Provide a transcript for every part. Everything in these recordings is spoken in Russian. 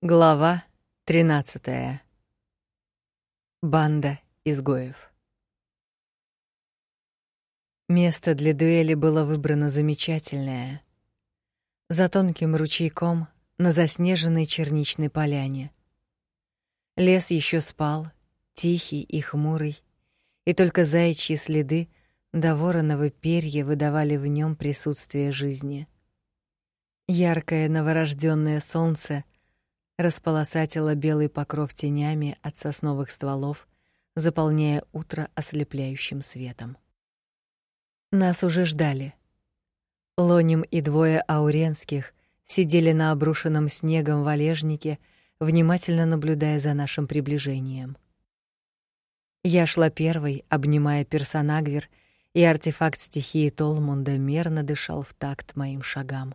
Глава 13. Банда изгоев. Место для дуэли было выбрано замечательное. За тонким ручейком на заснеженной черничной поляне. Лес еще спал, тихий и хмурый, и только заячьи следы до вороновы перья выдавали в нем присутствие жизни. Яркое новорожденное солнце — располосатила белый покров тенями от сосновых стволов, заполняя утро ослепляющим светом. Нас уже ждали. Лоним и двое ауренских сидели на обрушенном снегом валежнике, внимательно наблюдая за нашим приближением. Я шла первой, обнимая персонагвер, и артефакт стихии Толмунда мерно дышал в такт моим шагам.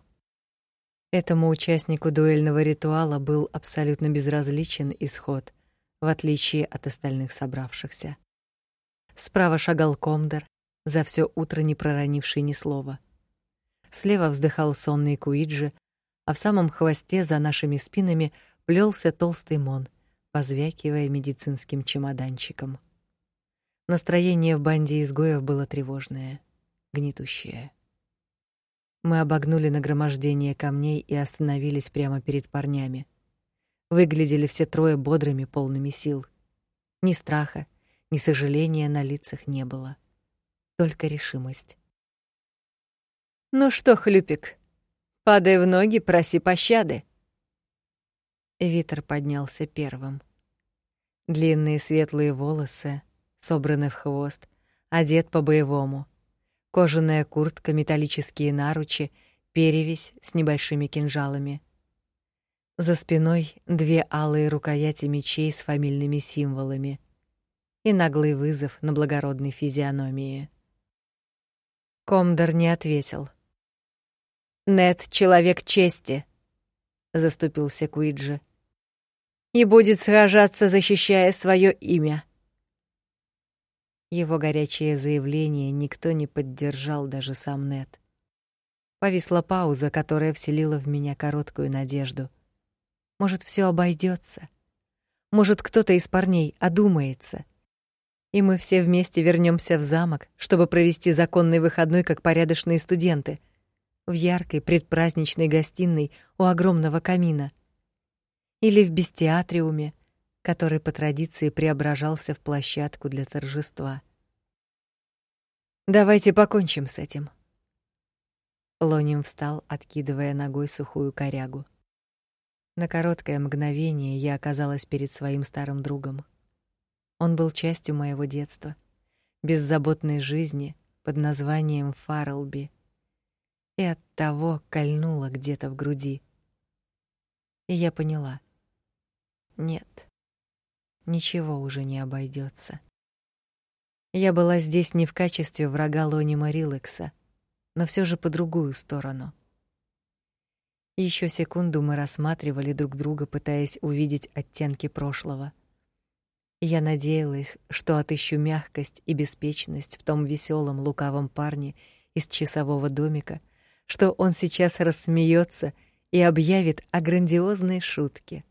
Этому участнику дуэльного ритуала был абсолютно безразличен исход, в отличие от остальных собравшихся. Справа шагал Комдер, за все утро не проронивший ни слова. Слева вздыхал сонный Куиджи, а в самом хвосте за нашими спинами плелся толстый Мон, позвякивая медицинским чемоданчиком. Настроение в банде изгоев было тревожное, гнетущее. Мы обогнули нагромождение камней и остановились прямо перед парнями. Выглядели все трое бодрыми, полными сил. Ни страха, ни сожаления на лицах не было. Только решимость. Ну что, хлюпик, падай в ноги, проси пощады. Витер поднялся первым. Длинные светлые волосы, собраны в хвост, одет по-боевому — Кожаная куртка, металлические наручи, перевязь с небольшими кинжалами. За спиной две алые рукояти мечей с фамильными символами и наглый вызов на благородной физиономии. Комдор не ответил. Нет, человек чести, заступился Куиджи. И будет сражаться, защищая свое имя. Его горячее заявление никто не поддержал, даже сам Нет. Повисла пауза, которая вселила в меня короткую надежду. Может, все обойдется. Может, кто-то из парней одумается. И мы все вместе вернемся в замок, чтобы провести законный выходной как порядочные студенты в яркой предпраздничной гостиной у огромного камина или в бестиатриуме, который по традиции преображался в площадку для торжества. Давайте покончим с этим. Лоним встал, откидывая ногой сухую корягу. На короткое мгновение я оказалась перед своим старым другом. Он был частью моего детства, беззаботной жизни под названием Фарлби. И от того кольнуло где-то в груди. И я поняла. Нет ничего уже не обойдется. Я была здесь не в качестве врага Лонима Рилекса, но все же по другую сторону. Еще секунду мы рассматривали друг друга, пытаясь увидеть оттенки прошлого. Я надеялась, что отыщу мягкость и беспечность в том веселом, лукавом парне из часового домика, что он сейчас рассмеется и объявит о грандиозной шутке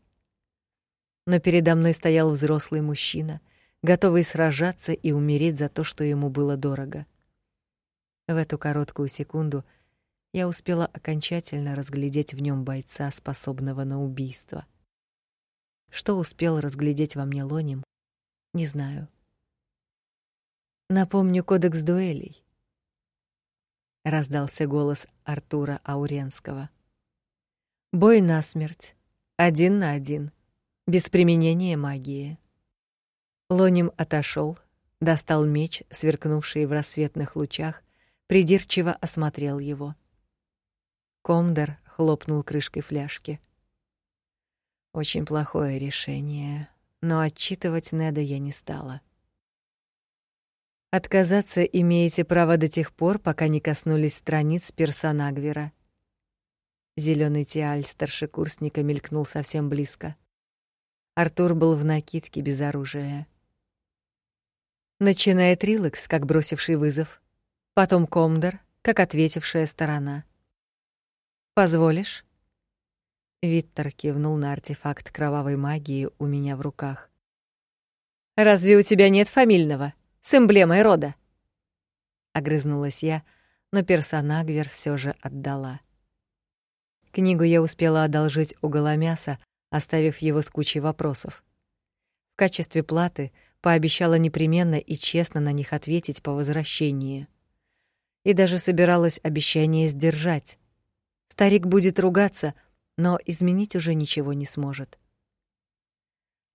но передо мной стоял взрослый мужчина, готовый сражаться и умереть за то, что ему было дорого. В эту короткую секунду я успела окончательно разглядеть в нем бойца, способного на убийство. Что успел разглядеть во мне Лоним, не знаю. Напомню кодекс дуэлей. Раздался голос Артура Ауренского. Бой на смерть, один на один без применения магии. Лоним отошел, достал меч, сверкнувший в рассветных лучах, придирчиво осмотрел его. Комдер хлопнул крышкой фляжки. Очень плохое решение, но отчитывать Неда я не стала. Отказаться имеете право до тех пор, пока не коснулись страниц персонагвера. Зелёный тиаль старшекурсника мелькнул совсем близко. Артур был в накидке без оружия. Начинает Рилакс, как бросивший вызов, потом Комдор, как ответившая сторона. Позволишь? Виттер кивнул на артефакт кровавой магии у меня в руках. Разве у тебя нет фамильного с эмблемой рода? Огрызнулась я, но персонагвер все же отдала. Книгу я успела одолжить у Голомяса, оставив его с кучей вопросов. В качестве платы пообещала непременно и честно на них ответить по возвращении. И даже собиралась обещание сдержать. Старик будет ругаться, но изменить уже ничего не сможет.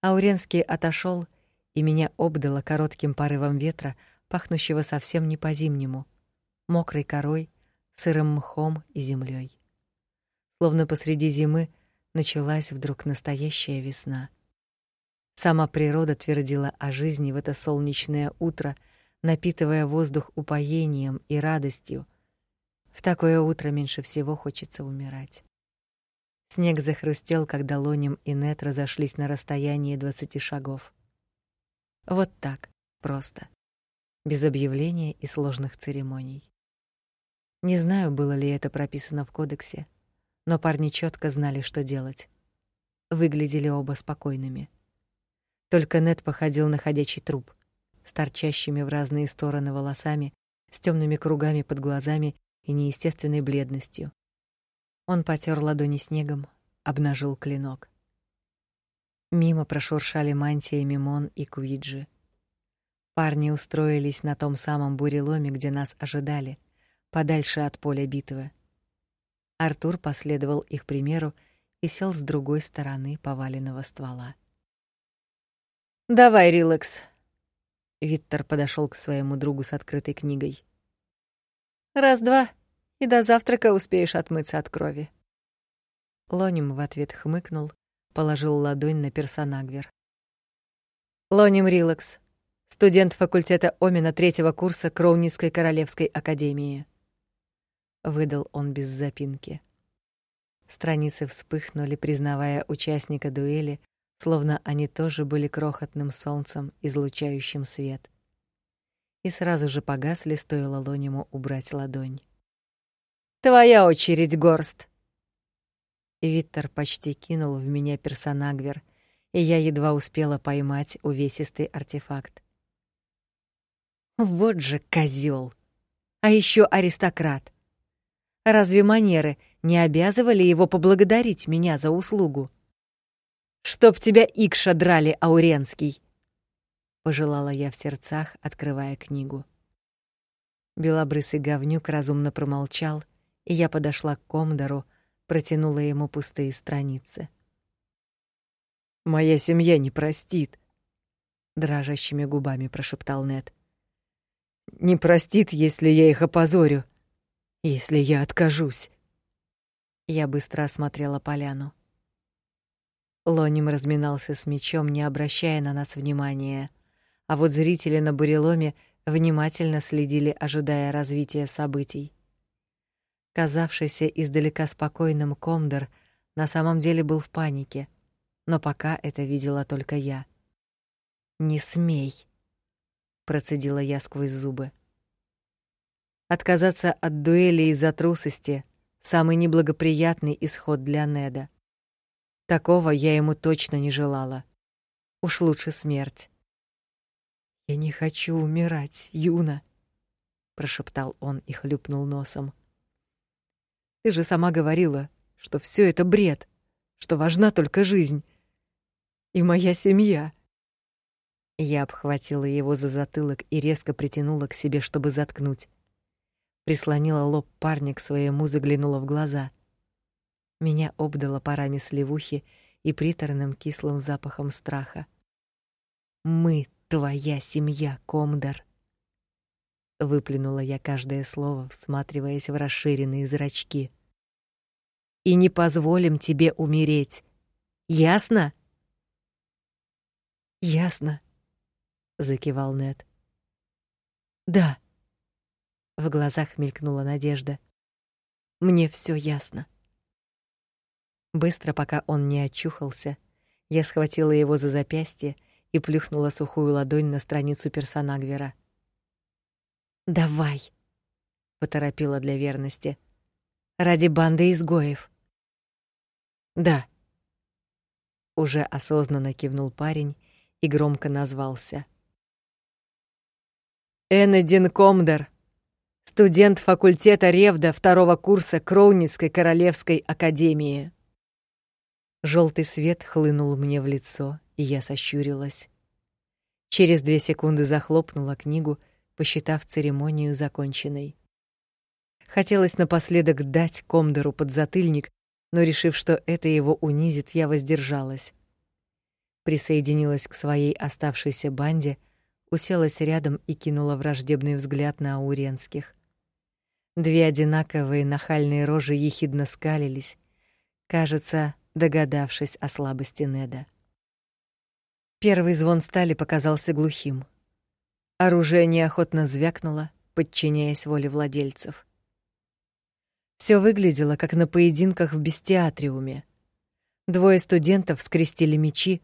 Ауренский отошел и меня обдало коротким порывом ветра, пахнущего совсем не по-зимнему, мокрой корой, сырым мхом и землей. Словно посреди зимы началась вдруг настоящая весна. Сама природа твердила о жизни в это солнечное утро, напитывая воздух упоением и радостью. В такое утро меньше всего хочется умирать. Снег захрустел, когда Лоним и Нет разошлись на расстоянии двадцати шагов. Вот так, просто, без объявления и сложных церемоний. Не знаю, было ли это прописано в кодексе, но парни четко знали, что делать. Выглядели оба спокойными. Только Нет походил на ходячий труп, с торчащими в разные стороны волосами, с темными кругами под глазами и неестественной бледностью. Он потёр ладони снегом, обнажил клинок. Мимо прошуршали мантии Мимон и Куиджи. Парни устроились на том самом буреломе, где нас ожидали, подальше от поля битвы. Артур последовал их примеру и сел с другой стороны поваленного ствола. Давай, Рилакс. Виттер подошел к своему другу с открытой книгой. Раз-два, и до завтрака успеешь отмыться от крови. Лоним в ответ хмыкнул положил ладонь на персонагвер. Лоним Рилакс, студент факультета Омина третьего курса Кроуницкой королевской академии. Выдал он без запинки. Страницы вспыхнули, признавая участника дуэли, словно они тоже были крохотным солнцем, излучающим свет. И сразу же погасли, стоило Лониму убрать ладонь. Твоя очередь, Горст. Виттер почти кинул в меня персонагвер, и я едва успела поймать увесистый артефакт. Вот же козел! А еще аристократ. Разве манеры не обязывали его поблагодарить меня за услугу? Чтоб тебя Икша драли, Ауренский, пожелала я в сердцах, открывая книгу. Белобрысый говнюк разумно промолчал, и я подошла к Комдору, протянула ему пустые страницы. Моя семья не простит, дрожащими губами прошептал Нед. Не простит, если я их опозорю, если я откажусь. Я быстро осмотрела поляну. Лоним разминался с мечом, не обращая на нас внимания, а вот зрители на буреломе внимательно следили, ожидая развития событий. Казавшийся издалека спокойным Комдор на самом деле был в панике, но пока это видела только я. "Не смей", процедила я сквозь зубы. Отказаться от дуэли из-за трусости самый неблагоприятный исход для Неда. Такого я ему точно не желала. Уж лучше смерть. Я не хочу умирать, Юна, прошептал он и хлюпнул носом. Ты же сама говорила, что все это бред, что важна только жизнь и моя семья. Я обхватила его за затылок и резко притянула к себе, чтобы заткнуть. Прислонила лоб парня к своему, заглянула в глаза. Меня обдало парами сливухи и приторным кислым запахом страха. Мы твоя семья, Комдар выплюнула я каждое слово, всматриваясь в расширенные зрачки. И не позволим тебе умереть. Ясно? Ясно, закивал Нед. Да. В глазах мелькнула надежда. Мне все ясно. Быстро, пока он не очухался, я схватила его за запястье и плюхнула сухую ладонь на страницу персонагвера. Давай, поторопила для верности. Ради банды изгоев. Да. Уже осознанно кивнул парень и громко назвался. Энедин Комдер, студент факультета Ревда второго курса Кроуницкой королевской академии. Желтый свет хлынул мне в лицо, и я сощурилась. Через две секунды захлопнула книгу, посчитав церемонию законченной. Хотелось напоследок дать Комдору подзатыльник, но решив, что это его унизит, я воздержалась. Присоединилась к своей оставшейся банде, уселась рядом и кинула враждебный взгляд на ауренских. Две одинаковые нахальные рожи ехидно скалились, кажется, догадавшись о слабости Неда. Первый звон стали показался глухим. Оружие неохотно звякнуло, подчиняясь воле владельцев. Все выглядело как на поединках в бестиатриуме. Двое студентов скрестили мечи,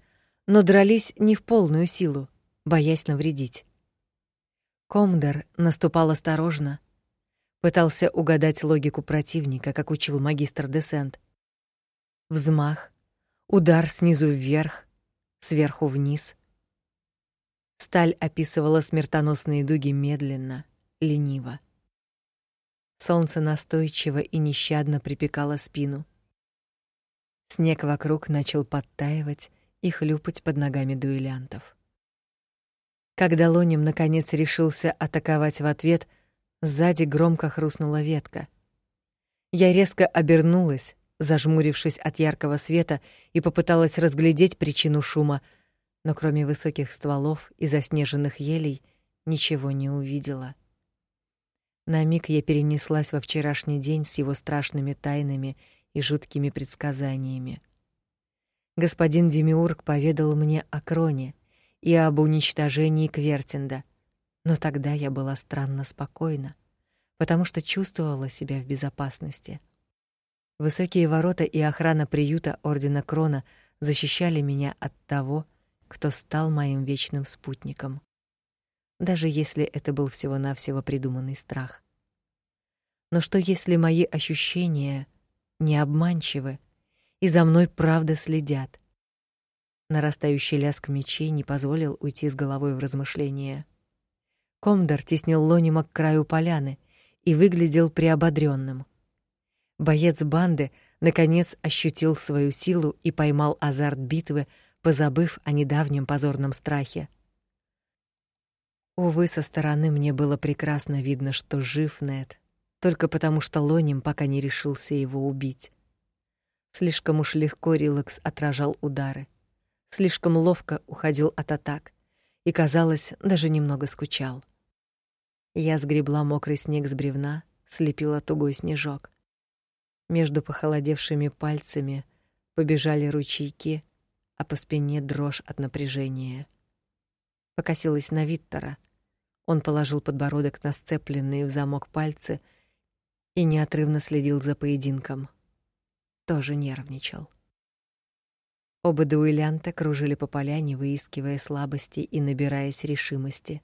но дрались не в полную силу, боясь навредить. Комдер наступал осторожно, пытался угадать логику противника, как учил магистр Десент. Взмах, удар снизу вверх, сверху вниз. Сталь описывала смертоносные дуги медленно, лениво. Солнце настойчиво и нещадно припекало спину. Снег вокруг начал подтаивать и хлюпать под ногами дуэлянтов. Когда Лоним наконец решился атаковать в ответ, сзади громко хрустнула ветка. Я резко обернулась, зажмурившись от яркого света, и попыталась разглядеть причину шума, но кроме высоких стволов и заснеженных елей ничего не увидела. На миг я перенеслась во вчерашний день с его страшными тайнами и жуткими предсказаниями. Господин Демиург поведал мне о Кроне и об уничтожении Квертинда, но тогда я была странно спокойна, потому что чувствовала себя в безопасности. Высокие ворота и охрана приюта ордена Крона защищали меня от того, кто стал моим вечным спутником. Даже если это был всего-навсего придуманный страх. Но что если мои ощущения не обманчивы, и за мной правда следят? Нарастающий лязг мечей не позволил уйти с головой в размышления. Комдар теснил Лонима к краю поляны и выглядел приободрённым. Боец банды наконец ощутил свою силу и поймал азарт битвы, позабыв о недавнем позорном страхе. Увы, со стороны мне было прекрасно видно, что жив Нед, только потому что Лоним пока не решился его убить. Слишком уж легко Рилакс отражал удары, слишком ловко уходил от атак и, казалось, даже немного скучал. Я сгребла мокрый снег с бревна, слепила тугой снежок. Между похолодевшими пальцами побежали ручейки, а по спине дрожь от напряжения. Покосилась на Виттора. Он положил подбородок на сцепленные в замок пальцы и неотрывно следил за поединком. Тоже нервничал. Оба дуэлянта кружили по поляне, выискивая слабости и набираясь решимости.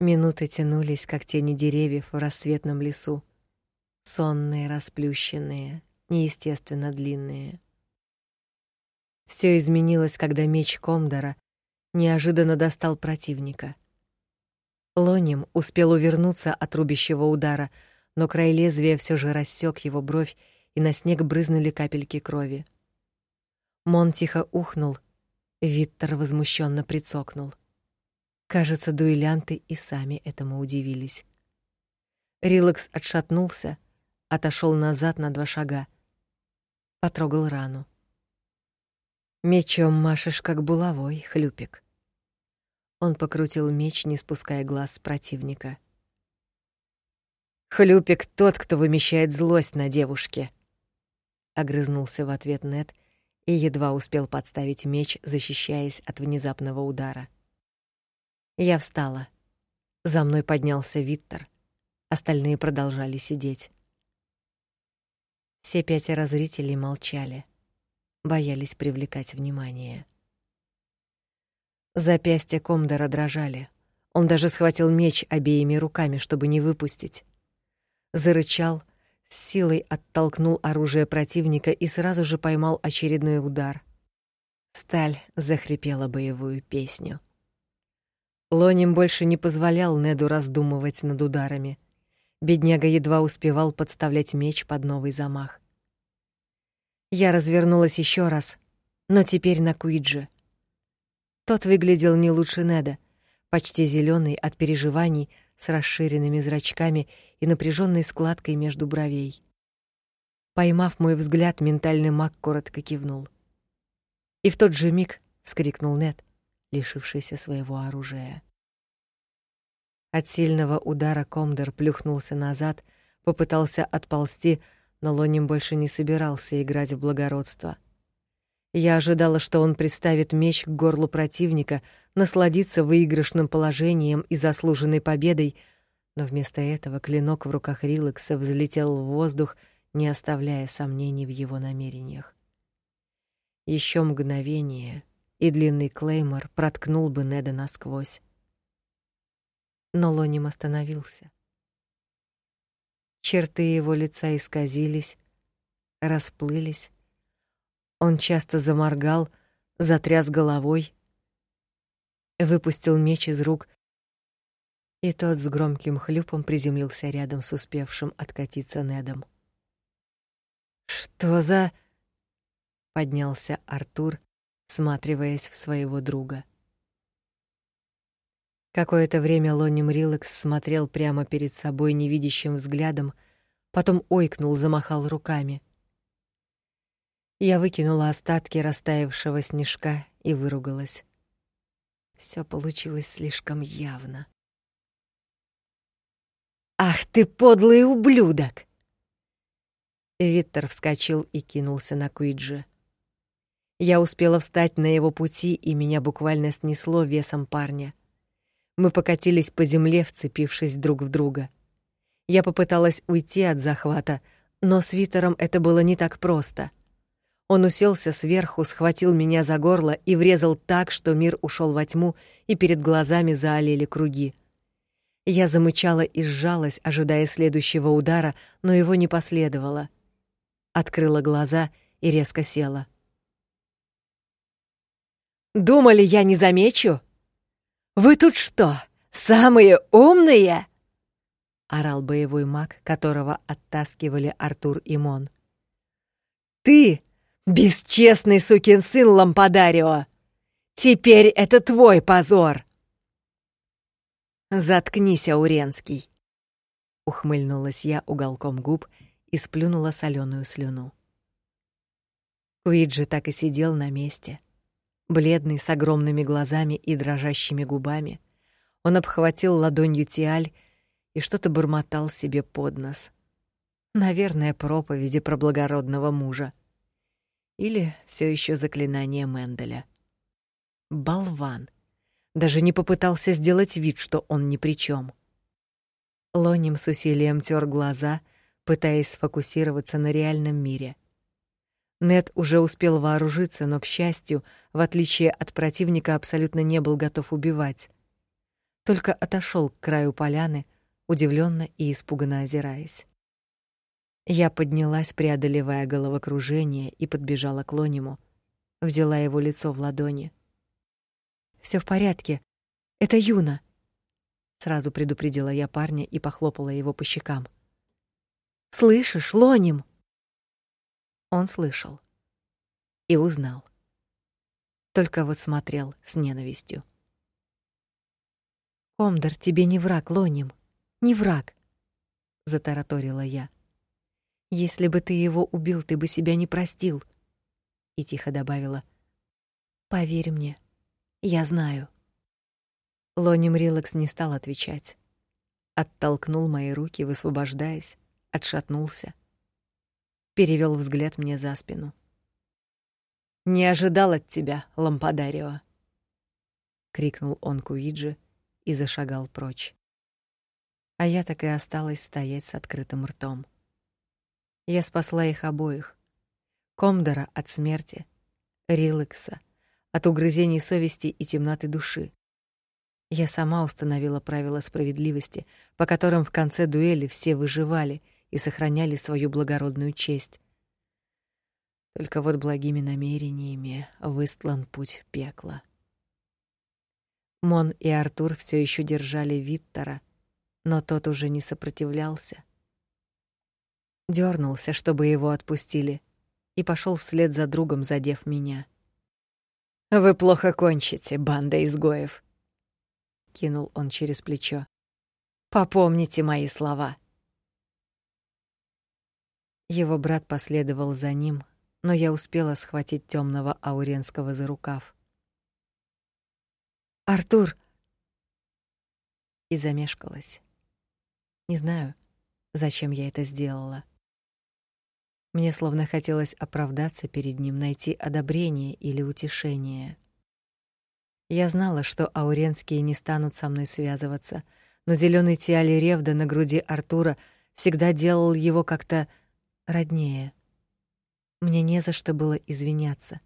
Минуты тянулись, как тени деревьев в рассветном лесу сонные, расплющенные, неестественно длинные. Все изменилось, когда меч Комдора неожиданно достал противника. Лоним успел увернуться от рубящего удара, но край лезвия все же рассек его бровь, и на снег брызнули капельки крови. Мон тихо ухнул, Виттер возмущенно прицокнул. Кажется, дуэлянты и сами этому удивились. Рилакс отшатнулся, отошел назад на два шага. Потрогал рану. Мечом машешь как булавой, хлюпик. Он покрутил меч, не спуская глаз с противника. Хлюпик тот, кто вымещает злость на девушке. Огрызнулся в ответ Нет и едва успел подставить меч, защищаясь от внезапного удара. Я встала. За мной поднялся Виттер. Остальные продолжали сидеть. Все пятеро зрителей молчали, боялись привлекать внимание. Запястья Комдора дрожали. Он даже схватил меч обеими руками, чтобы не выпустить. Зарычал, с силой оттолкнул оружие противника и сразу же поймал очередной удар. Сталь захрипела боевую песню. Лоним больше не позволял Неду раздумывать над ударами. Бедняга едва успевал подставлять меч под новый замах. Я развернулась еще раз, но теперь на Куиджи. Тот выглядел не лучше Неда, почти зеленый от переживаний, с расширенными зрачками и напряженной складкой между бровей. Поймав мой взгляд, ментальный маг коротко кивнул. И в тот же миг вскрикнул Нед, лишившийся своего оружия. От сильного удара Комдер плюхнулся назад, попытался отползти, но Лоним больше не собирался играть в благородство. Я ожидала, что он приставит меч к горлу противника, насладиться выигрышным положением и заслуженной победой, но вместо этого клинок в руках Рилакса взлетел в воздух, не оставляя сомнений в его намерениях. Еще мгновение, и длинный клеймор проткнул бы Неда насквозь. Но Лоним остановился. Черты его лица исказились, расплылись. Он часто заморгал, затряс головой, выпустил меч из рук, и тот с громким хлюпом приземлился рядом с успевшим откатиться Недом. Что за поднялся Артур, всматриваясь в своего друга. Какое-то время Лонним Рилакс смотрел прямо перед собой невидящим взглядом, потом ойкнул, замахал руками. Я выкинула остатки растаявшего снежка и выругалась. Все получилось слишком явно. Ах ты подлый ублюдок! Виттер вскочил и кинулся на Куиджи. Я успела встать на его пути, и меня буквально снесло весом парня. Мы покатились по земле, вцепившись друг в друга. Я попыталась уйти от захвата, но с Виттером это было не так просто. Он уселся сверху, схватил меня за горло и врезал так, что мир ушел во тьму, и перед глазами заолели круги. Я замычала и сжалась, ожидая следующего удара, но его не последовало. Открыла глаза и резко села. Думали, я не замечу? Вы тут что, самые умные? орал боевой маг, которого оттаскивали Артур и Мон. Ты Бесчестный сукин сын Лампадарио! Теперь это твой позор!» «Заткнись, Ауренский!» Ухмыльнулась я уголком губ и сплюнула соленую слюну. Куиджи так и сидел на месте, бледный, с огромными глазами и дрожащими губами. Он обхватил ладонью Тиаль и что-то бормотал себе под нос. Наверное, проповеди про благородного мужа. Или все еще заклинание Менделя. Болван. Даже не попытался сделать вид, что он ни при чем. Лоним с усилием тер глаза, пытаясь сфокусироваться на реальном мире. Нет уже успел вооружиться, но, к счастью, в отличие от противника, абсолютно не был готов убивать. Только отошел к краю поляны, удивленно и испуганно озираясь. Я поднялась, преодолевая головокружение, и подбежала к Лониму. Взяла его лицо в ладони. Все в порядке. Это Юна. Сразу предупредила я парня и похлопала его по щекам. Слышишь, Лоним? Он слышал и узнал. Только вот смотрел с ненавистью. Комдор тебе не враг, Лоним, не враг, затараторила я. Если бы ты его убил, ты бы себя не простил. И тихо добавила: Поверь мне, я знаю. Лоним Рилакс не стал отвечать. Оттолкнул мои руки, высвобождаясь, отшатнулся. Перевел взгляд мне за спину. Не ожидал от тебя, Лампадарио, крикнул он Куиджи и зашагал прочь. А я так и осталась стоять с открытым ртом. Я спасла их обоих. Комдора от смерти, Рилыкса от угрызений совести и темноты души. Я сама установила правила справедливости, по которым в конце дуэли все выживали, и сохраняли свою благородную честь. Только вот благими намерениями выстлан путь в пекло. Мон и Артур все еще держали Виттора, но тот уже не сопротивлялся. Дёрнулся, чтобы его отпустили, и пошел вслед за другом, задев меня. Вы плохо кончите, банда изгоев, кинул он через плечо. Попомните мои слова. Его брат последовал за ним, но я успела схватить темного Ауренского за рукав. Артур и замешкалась. Не знаю, зачем я это сделала. Мне словно хотелось оправдаться перед ним, найти одобрение или утешение. Я знала, что ауренские не станут со мной связываться, но зеленый тиали Ревда на груди Артура всегда делал его как-то роднее. Мне не за что было извиняться,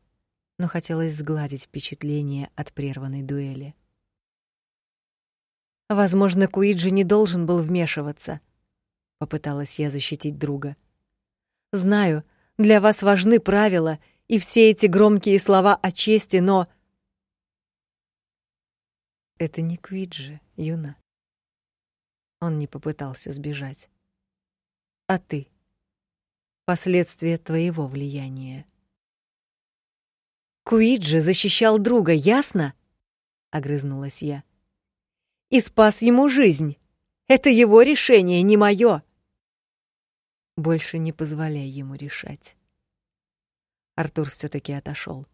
но хотелось сгладить впечатление от прерванной дуэли. Возможно, Куиджи не должен был вмешиваться, попыталась я защитить друга. Знаю, для вас важны правила и все эти громкие слова о чести, но это не Квиджи, Юна. Он не попытался сбежать. А ты? Последствия твоего влияния. Куиджи защищал друга, ясно? огрызнулась я. И спас ему жизнь. Это его решение, не мое. Больше не позволяй ему решать. Артур все таки отошел.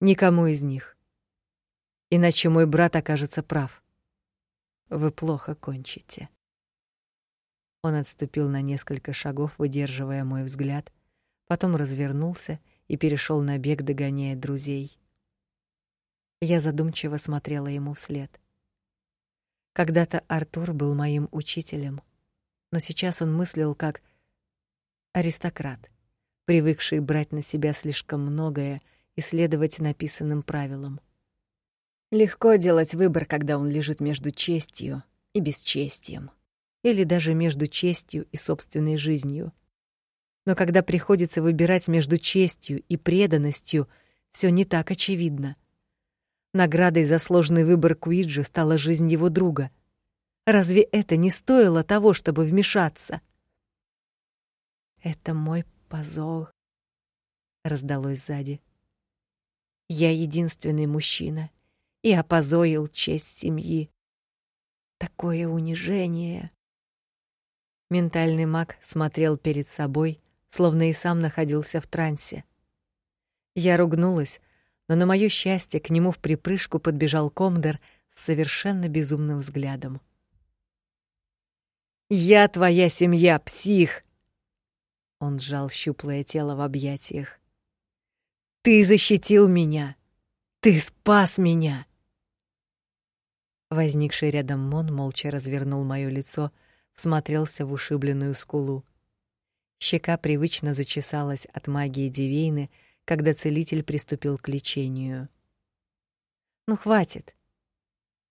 Никому из них. Иначе мой брат окажется прав. Вы плохо кончите. Он отступил на несколько шагов, выдерживая мой взгляд, потом развернулся и перешел на бег, догоняя друзей. Я задумчиво смотрела ему вслед. Когда-то Артур был моим учителем но сейчас он мыслил как аристократ, привыкший брать на себя слишком многое и следовать написанным правилам. Легко делать выбор, когда он лежит между честью и бесчестием, или даже между честью и собственной жизнью. Но когда приходится выбирать между честью и преданностью, все не так очевидно. Наградой за сложный выбор Куиджи стала жизнь его друга — Разве это не стоило того, чтобы вмешаться? Это мой позор, раздалось сзади. Я единственный мужчина и опозорил честь семьи. Такое унижение. Ментальный маг смотрел перед собой, словно и сам находился в трансе. Я ругнулась, но на моё счастье к нему в припрыжку подбежал Комдер с совершенно безумным взглядом. Я твоя семья, псих. Он сжал щуплое тело в объятиях. Ты защитил меня. Ты спас меня. Возникший рядом Мон молча развернул моё лицо, всмотрелся в ушибленную скулу. Щека привычно зачесалась от магии Дивейны, когда целитель приступил к лечению. Ну хватит.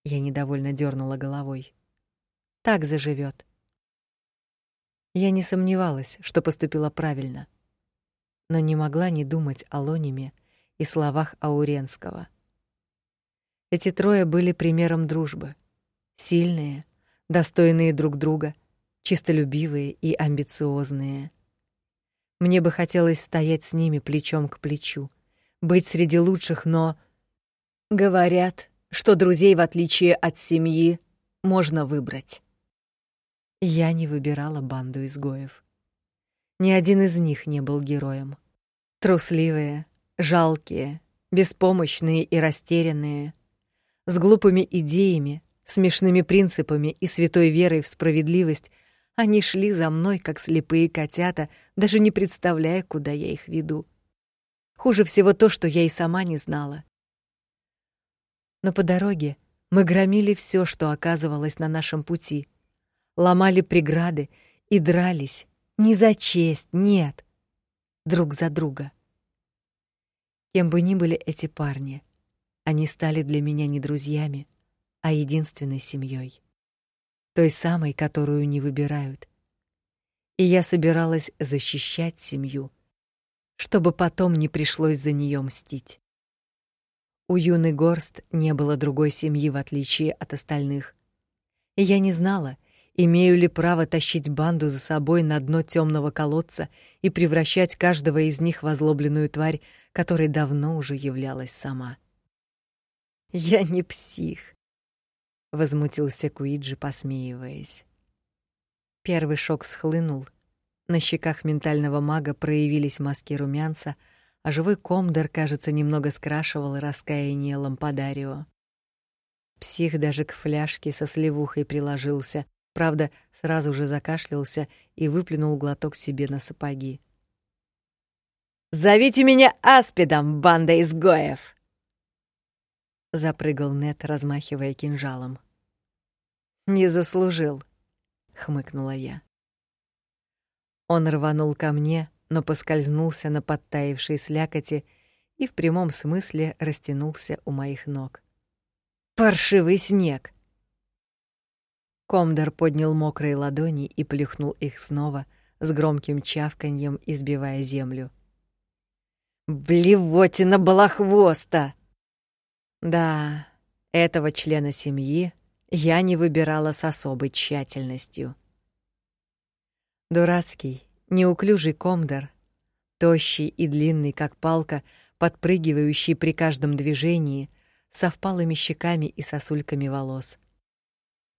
Я недовольно дернула головой. Так заживет. Я не сомневалась, что поступила правильно, но не могла не думать о Лониме и словах Ауренского. Эти трое были примером дружбы, сильные, достойные друг друга, чистолюбивые и амбициозные. Мне бы хотелось стоять с ними плечом к плечу, быть среди лучших, но говорят, что друзей в отличие от семьи можно выбрать. Я не выбирала банду изгоев. Ни один из них не был героем. Трусливые, жалкие, беспомощные и растерянные, с глупыми идеями, смешными принципами и святой верой в справедливость, они шли за мной, как слепые котята, даже не представляя, куда я их веду. Хуже всего то, что я и сама не знала. Но по дороге мы громили все, что оказывалось на нашем пути — ломали преграды и дрались не за честь, нет, друг за друга. Кем бы ни были эти парни, они стали для меня не друзьями, а единственной семьей, той самой, которую не выбирают. И я собиралась защищать семью, чтобы потом не пришлось за нее мстить. У юной Горст не было другой семьи в отличие от остальных. И я не знала, имею ли право тащить банду за собой на дно темного колодца и превращать каждого из них в озлобленную тварь, которой давно уже являлась сама. Я не псих, возмутился Куиджи, посмеиваясь. Первый шок схлынул. На щеках ментального мага проявились маски румянца, а живой комдер, кажется, немного скрашивал раскаяние лампадарио. Псих даже к фляжке со сливухой приложился, правда, сразу же закашлялся и выплюнул глоток себе на сапоги. Зовите меня Аспидом, банда изгоев. Запрыгал Нет, размахивая кинжалом. Не заслужил, хмыкнула я. Он рванул ко мне, но поскользнулся на подтаявшей слякоти и в прямом смысле растянулся у моих ног. Паршивый снег. Комдор поднял мокрые ладони и плюхнул их снова с громким чавканьем, избивая землю. Блевотина балахвоста. Да, этого члена семьи я не выбирала с особой тщательностью. Дурацкий, неуклюжий комдор, тощий и длинный, как палка, подпрыгивающий при каждом движении, со впалыми щеками и сосульками волос.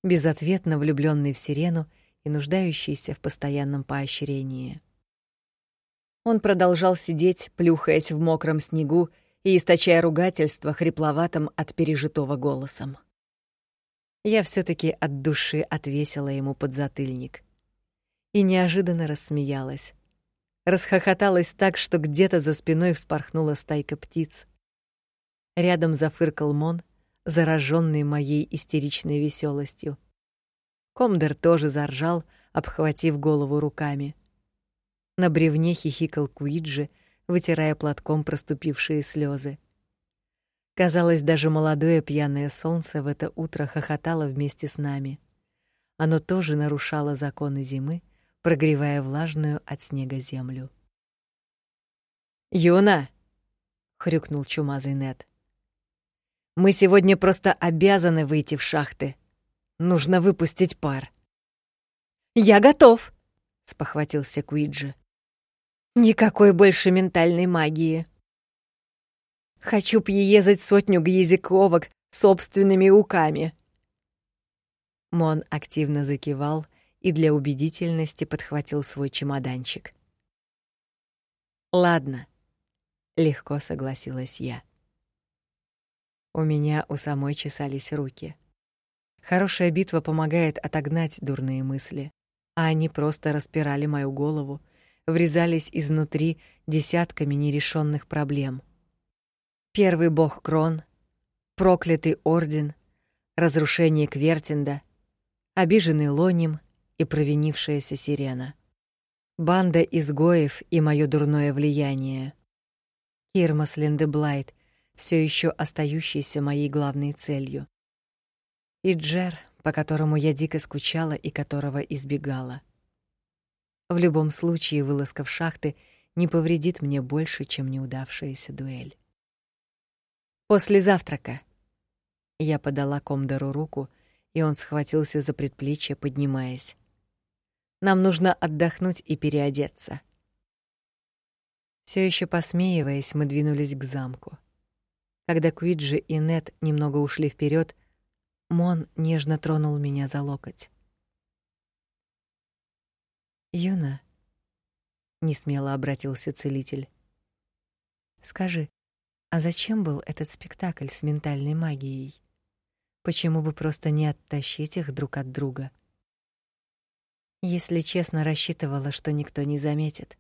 Безответно влюбленный в сирену и нуждающийся в постоянном поощрении. Он продолжал сидеть, плюхаясь в мокром снегу и источая ругательства хрипловатым от пережитого голосом. Я все таки от души отвесила ему подзатыльник и неожиданно рассмеялась. Расхохоталась так, что где-то за спиной вспорхнула стайка птиц. Рядом зафыркал Мон, зараженный моей истеричной веселостью. Комдер тоже заржал, обхватив голову руками. На бревне хихикал Куиджи, вытирая платком проступившие слезы. Казалось, даже молодое пьяное солнце в это утро хохотало вместе с нами. Оно тоже нарушало законы зимы, прогревая влажную от снега землю. "Юна", хрюкнул чумазый Нет. "Мы сегодня просто обязаны выйти в шахты. Нужно выпустить пар". "Я готов", спохватился Куиджи. "Никакой больше ментальной магии. Хочу пьезать сотню гьязыковок собственными руками". Мон активно закивал, и для убедительности подхватил свой чемоданчик. Ладно, легко согласилась я. У меня у самой чесались руки. Хорошая битва помогает отогнать дурные мысли, а они просто распирали мою голову, врезались изнутри десятками нерешенных проблем. Первый бог Крон, проклятый орден, разрушение Квертинда, обиженный Лоним — и провинившаяся сирена. Банда изгоев и моё дурное влияние. Кирмас Линдеблайт, всё ещё остающийся моей главной целью. И Джер, по которому я дико скучала и которого избегала. В любом случае, вылазка в шахты не повредит мне больше, чем неудавшаяся дуэль. После завтрака я подала Комдору руку, и он схватился за предплечье, поднимаясь. Нам нужно отдохнуть и переодеться. Все еще посмеиваясь, мы двинулись к замку. Когда Куиджи и Нет немного ушли вперед, Мон нежно тронул меня за локоть. Юна, несмело обратился целитель. Скажи, а зачем был этот спектакль с ментальной магией? Почему бы просто не оттащить их друг от друга? Если честно, рассчитывала, что никто не заметит,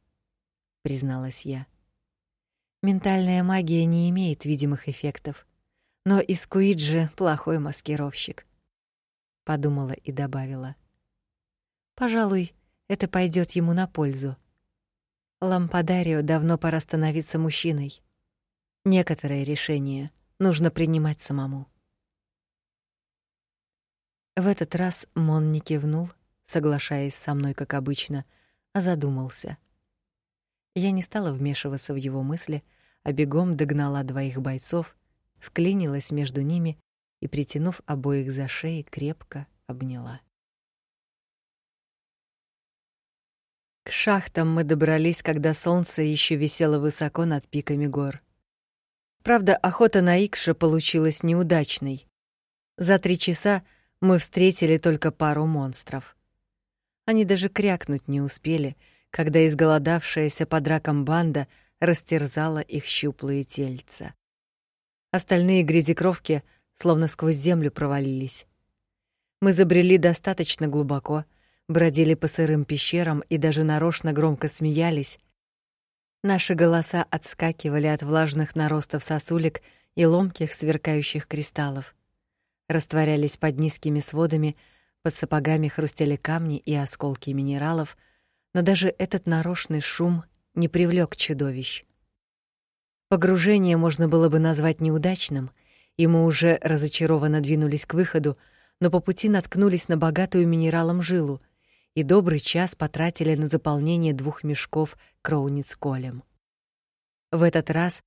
призналась я. Ментальная магия не имеет видимых эффектов, но Искуиджи плохой маскировщик, подумала и добавила. Пожалуй, это пойдет ему на пользу. Лампадарио давно пора становиться мужчиной. Некоторые решения нужно принимать самому. В этот раз Мон не кивнул, соглашаясь со мной, как обычно, а задумался. Я не стала вмешиваться в его мысли, а бегом догнала двоих бойцов, вклинилась между ними и, притянув обоих за шеи, крепко обняла. К шахтам мы добрались, когда солнце еще висело высоко над пиками гор. Правда, охота на икша получилась неудачной. За три часа мы встретили только пару монстров. Они даже крякнуть не успели, когда изголодавшаяся под раком банда растерзала их щуплые тельца. Остальные грязекровки словно сквозь землю провалились. Мы забрели достаточно глубоко, бродили по сырым пещерам и даже нарочно громко смеялись. Наши голоса отскакивали от влажных наростов сосулек и ломких сверкающих кристаллов. Растворялись под низкими сводами, под сапогами хрустели камни и осколки минералов, но даже этот нарочный шум не привлек чудовищ. Погружение можно было бы назвать неудачным, и мы уже разочарованно двинулись к выходу, но по пути наткнулись на богатую минералом жилу и добрый час потратили на заполнение двух мешков кроуниц колем. В этот раз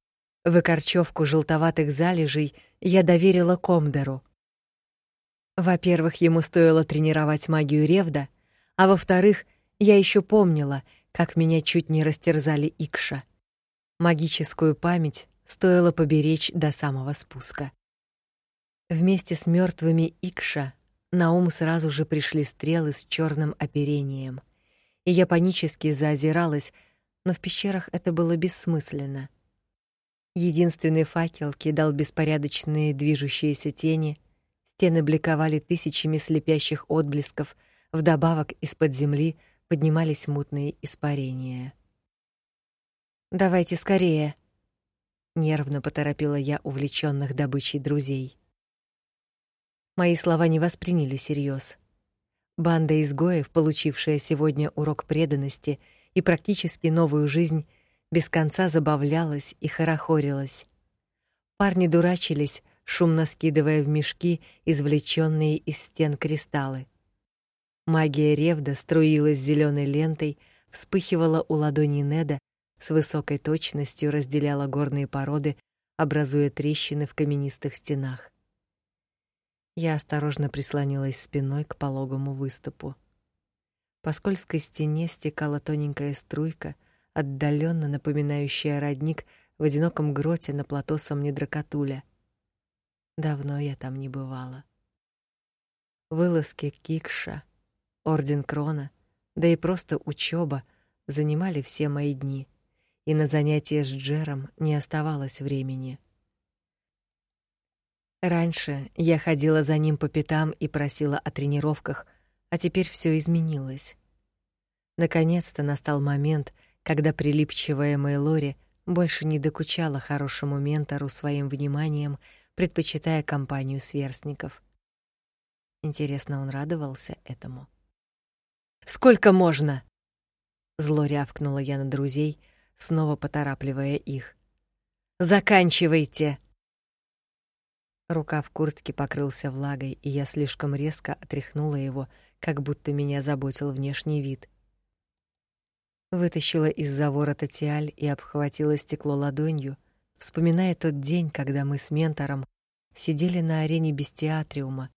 выкорчевку желтоватых залежей я доверила Комдеру. Во-первых, ему стоило тренировать магию Ревда, а во-вторых, я еще помнила, как меня чуть не растерзали Икша. Магическую память стоило поберечь до самого спуска. Вместе с мертвыми Икша на ум сразу же пришли стрелы с черным оперением, и я панически заозиралась, но в пещерах это было бессмысленно. Единственный факел кидал беспорядочные движущиеся тени, стены бликовали тысячами слепящих отблесков, вдобавок из-под земли поднимались мутные испарения. Давайте скорее, нервно поторопила я увлечённых добычей друзей. Мои слова не восприняли всерьез. Банда изгоев, получившая сегодня урок преданности и практически новую жизнь, без конца забавлялась и хорохорилась. Парни дурачились, шумно скидывая в мешки извлеченные из стен кристаллы. Магия Ревда струилась зеленой лентой, вспыхивала у ладони Неда, с высокой точностью разделяла горные породы, образуя трещины в каменистых стенах. Я осторожно прислонилась спиной к пологому выступу. По скользкой стене стекала тоненькая струйка, отдаленно напоминающая родник в одиноком гроте на плато Сомнидракатуля. Давно я там не бывала. Вылазки Кикша, орден Крона, да и просто учёба занимали все мои дни, и на занятия с Джером не оставалось времени. Раньше я ходила за ним по пятам и просила о тренировках, а теперь все изменилось. Наконец-то настал момент, когда прилипчивая Мэйлори больше не докучала хорошему ментору своим вниманием, предпочитая компанию сверстников. Интересно, он радовался этому. Сколько можно? Зло рявкнула я на друзей, снова поторапливая их. Заканчивайте. Рука в куртке покрылся влагой, и я слишком резко отряхнула его, как будто меня заботил внешний вид. Вытащила из-за ворота тиаль и обхватила стекло ладонью, вспоминая тот день, когда мы с ментором сидели на арене бестиатриума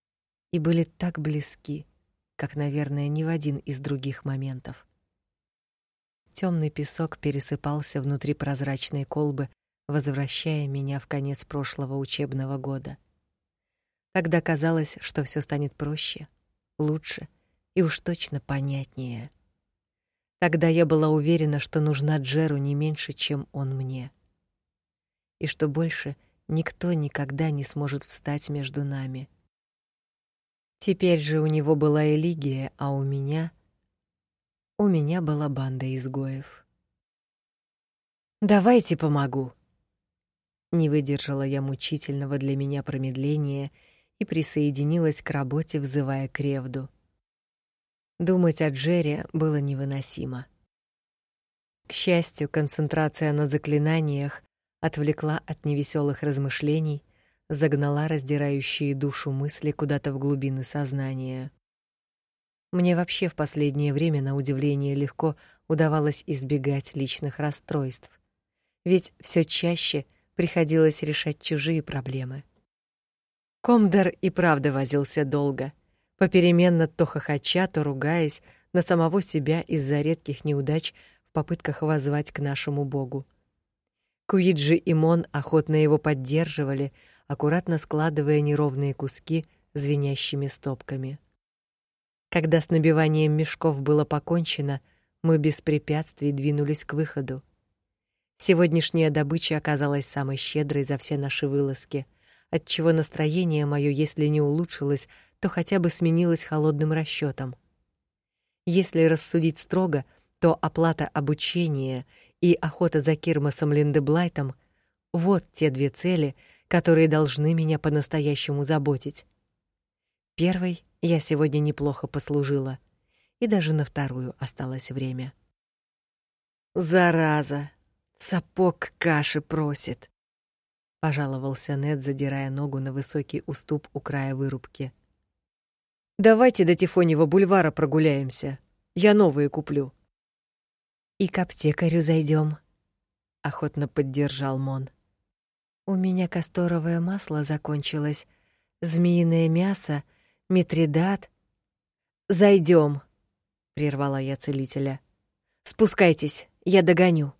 и были так близки, как, наверное, ни в один из других моментов. Темный песок пересыпался внутри прозрачной колбы, возвращая меня в конец прошлого учебного года. Тогда казалось, что все станет проще, лучше и уж точно понятнее. Тогда я была уверена, что нужна Джеру не меньше, чем он мне. И что больше никто никогда не сможет встать между нами. Теперь же у него была Элигия, а у меня у меня была банда изгоев. Давайте помогу, не выдержала я мучительного для меня промедления и присоединилась к работе, взывая к Ревду. Думать о Джерри было невыносимо. К счастью, концентрация на заклинаниях отвлекла от невеселых размышлений, загнала раздирающие душу мысли куда-то в глубины сознания. Мне вообще в последнее время на удивление легко удавалось избегать личных расстройств, ведь все чаще приходилось решать чужие проблемы. Комдер и правда возился долго, попеременно то хохоча, то ругаясь на самого себя из-за редких неудач в попытках воззвать к нашему богу. Куиджи и Мон охотно его поддерживали, аккуратно складывая неровные куски звенящими стопками. Когда с набиванием мешков было покончено, мы без препятствий двинулись к выходу. Сегодняшняя добыча оказалась самой щедрой за все наши вылазки, отчего настроение мое, если не улучшилось, то хотя бы сменилось холодным расчетом. Если рассудить строго, то оплата обучения и охота за Кирмасом Линдеблайтом вот те две цели, которые должны меня по-настоящему заботить. Первой я сегодня неплохо послужила, и даже на вторую осталось время. Зараза, сапог каши просит, пожаловался Нед, задирая ногу на высокий уступ у края вырубки. Давайте до Тифоньего бульвара прогуляемся. Я новые куплю. И к аптекарю зайдем, охотно поддержал Мон. У меня касторовое масло закончилось, змеиное мясо, митридат. Зайдем, прервала я целителя. Спускайтесь, я догоню.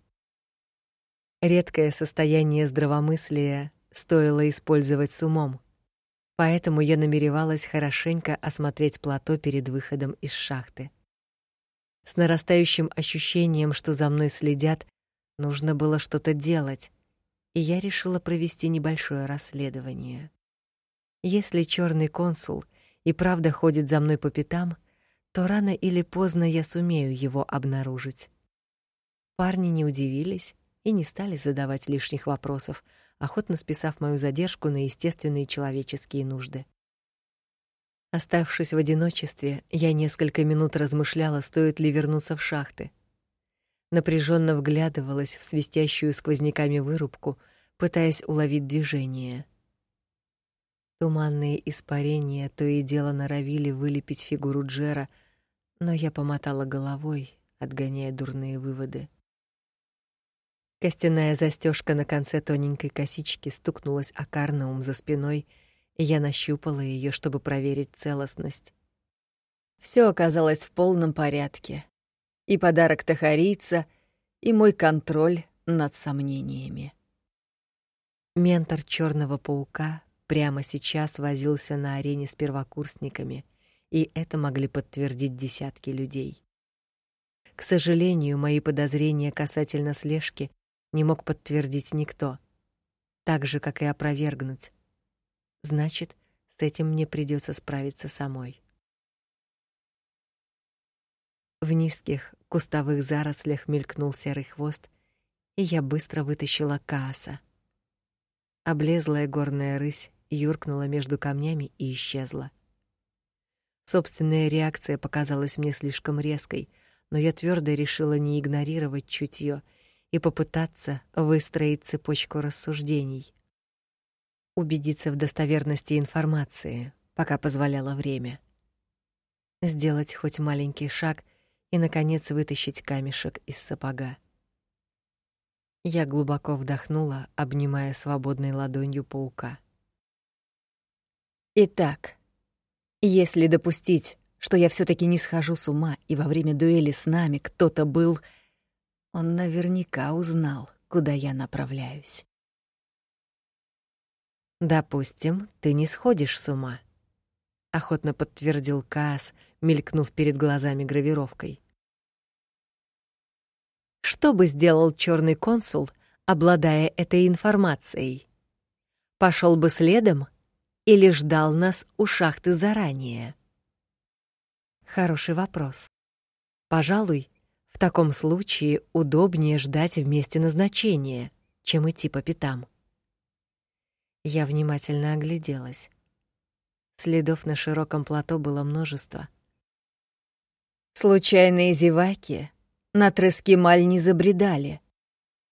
Редкое состояние здравомыслия стоило использовать с умом. Поэтому я намеревалась хорошенько осмотреть плато перед выходом из шахты. С нарастающим ощущением, что за мной следят, нужно было что-то делать, и я решила провести небольшое расследование. Если черный консул и правда ходит за мной по пятам, то рано или поздно я сумею его обнаружить. Парни не удивились и не стали задавать лишних вопросов, охотно списав мою задержку на естественные человеческие нужды. Оставшись в одиночестве, я несколько минут размышляла, стоит ли вернуться в шахты. Напряженно вглядывалась в свистящую сквозняками вырубку, пытаясь уловить движение. Туманные испарения то и дело норовили вылепить фигуру Джера, но я помотала головой, отгоняя дурные выводы. Костяная застежка на конце тоненькой косички стукнулась о карнаум за спиной, и я нащупала ее, чтобы проверить целостность. Все оказалось в полном порядке. И подарок тахарица, и мой контроль над сомнениями. Ментор черного паука прямо сейчас возился на арене с первокурсниками, и это могли подтвердить десятки людей. К сожалению, мои подозрения касательно слежки не мог подтвердить никто, так же как и опровергнуть. Значит, с этим мне придется справиться самой. В низких кустовых зарослях мелькнул серый хвост, и я быстро вытащила Кааса. Облезлая горная рысь юркнула между камнями и исчезла. Собственная реакция показалась мне слишком резкой, но я твердо решила не игнорировать чутье и попытаться выстроить цепочку рассуждений. Убедиться в достоверности информации, пока позволяло время. Сделать хоть маленький шаг и наконец вытащить камешек из сапога. Я глубоко вдохнула, обнимая свободной ладонью паука. Итак, если допустить, что я все таки не схожу с ума, и во время дуэли с нами кто-то был он наверняка узнал, куда я направляюсь. Допустим, ты не сходишь с ума, охотно подтвердил Каас, мелькнув перед глазами гравировкой. Что бы сделал черный консул, обладая этой информацией? Пошел бы следом или ждал нас у шахты заранее? Хороший вопрос. Пожалуй, в таком случае удобнее ждать в месте назначения, чем идти по пятам. Я внимательно огляделась. Следов на широком плато было множество. Случайные зеваки на Трескималь не забредали.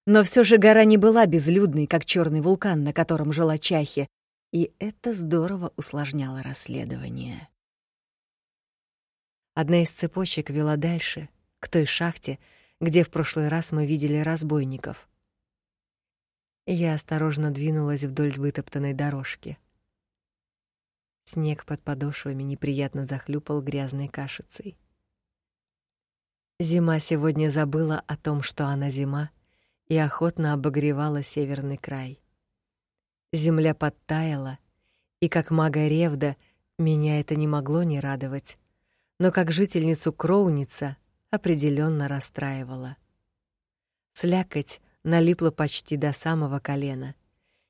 Но все же гора не была безлюдной, как черный вулкан, на котором жила Чахи, и это здорово усложняло расследование. Одна из цепочек вела дальше, к той шахте, где в прошлый раз мы видели разбойников. Я осторожно двинулась вдоль вытоптанной дорожки. Снег под подошвами неприятно захлюпал грязной кашицей. Зима сегодня забыла о том, что она зима, и охотно обогревала северный край. Земля подтаяла, и как мага Ревда меня это не могло не радовать, но как жительницу Кроуница определенно расстраивало. Слякоть налипла почти до самого колена,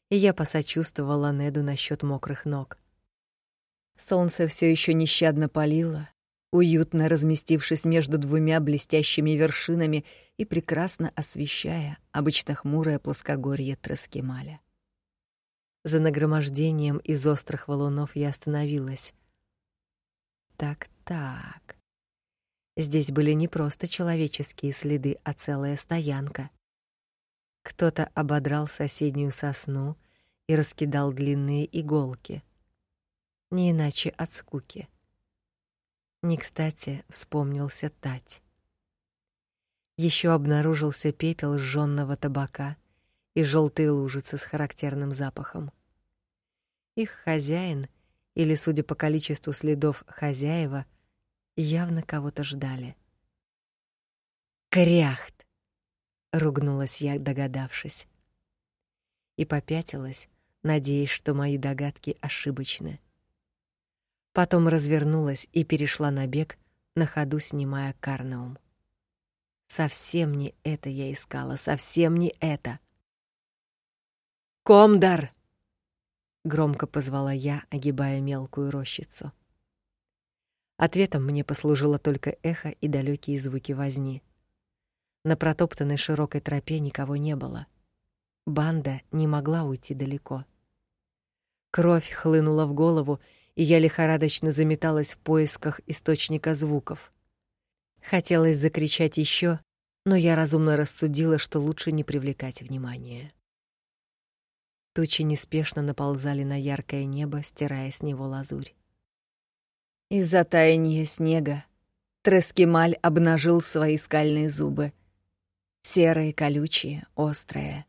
и я посочувствовала Неду насчет мокрых ног. Солнце все еще нещадно палило, уютно разместившись между двумя блестящими вершинами и прекрасно освещая обычно хмурое плоскогорье Траскемаля. За нагромождением из острых валунов я остановилась. Так-так. Здесь были не просто человеческие следы, а целая стоянка. Кто-то ободрал соседнюю сосну и раскидал длинные иголки. Не иначе от скуки. Не кстати вспомнился Тать. Еще обнаружился пепел сжённого табака и желтые лужицы с характерным запахом. Их хозяин, или, судя по количеству следов, хозяева, явно кого-то ждали. Кряхт ругнулась я, догадавшись. И попятилась, надеясь, что мои догадки ошибочны. Потом развернулась и перешла на бег, на ходу снимая карнаум. Совсем не это я искала, совсем не это. Комдар, громко позвала я, огибая мелкую рощицу. Ответом мне послужило только эхо и далекие звуки возни. На протоптанной широкой тропе никого не было. Банда не могла уйти далеко. Кровь хлынула в голову, и я лихорадочно заметалась в поисках источника звуков. Хотелось закричать еще, но я разумно рассудила, что лучше не привлекать внимания. Тучи неспешно наползали на яркое небо, стирая с него лазурь. Из-за таяния снега Трескималь обнажил свои скальные зубы — серые, колючие, острые.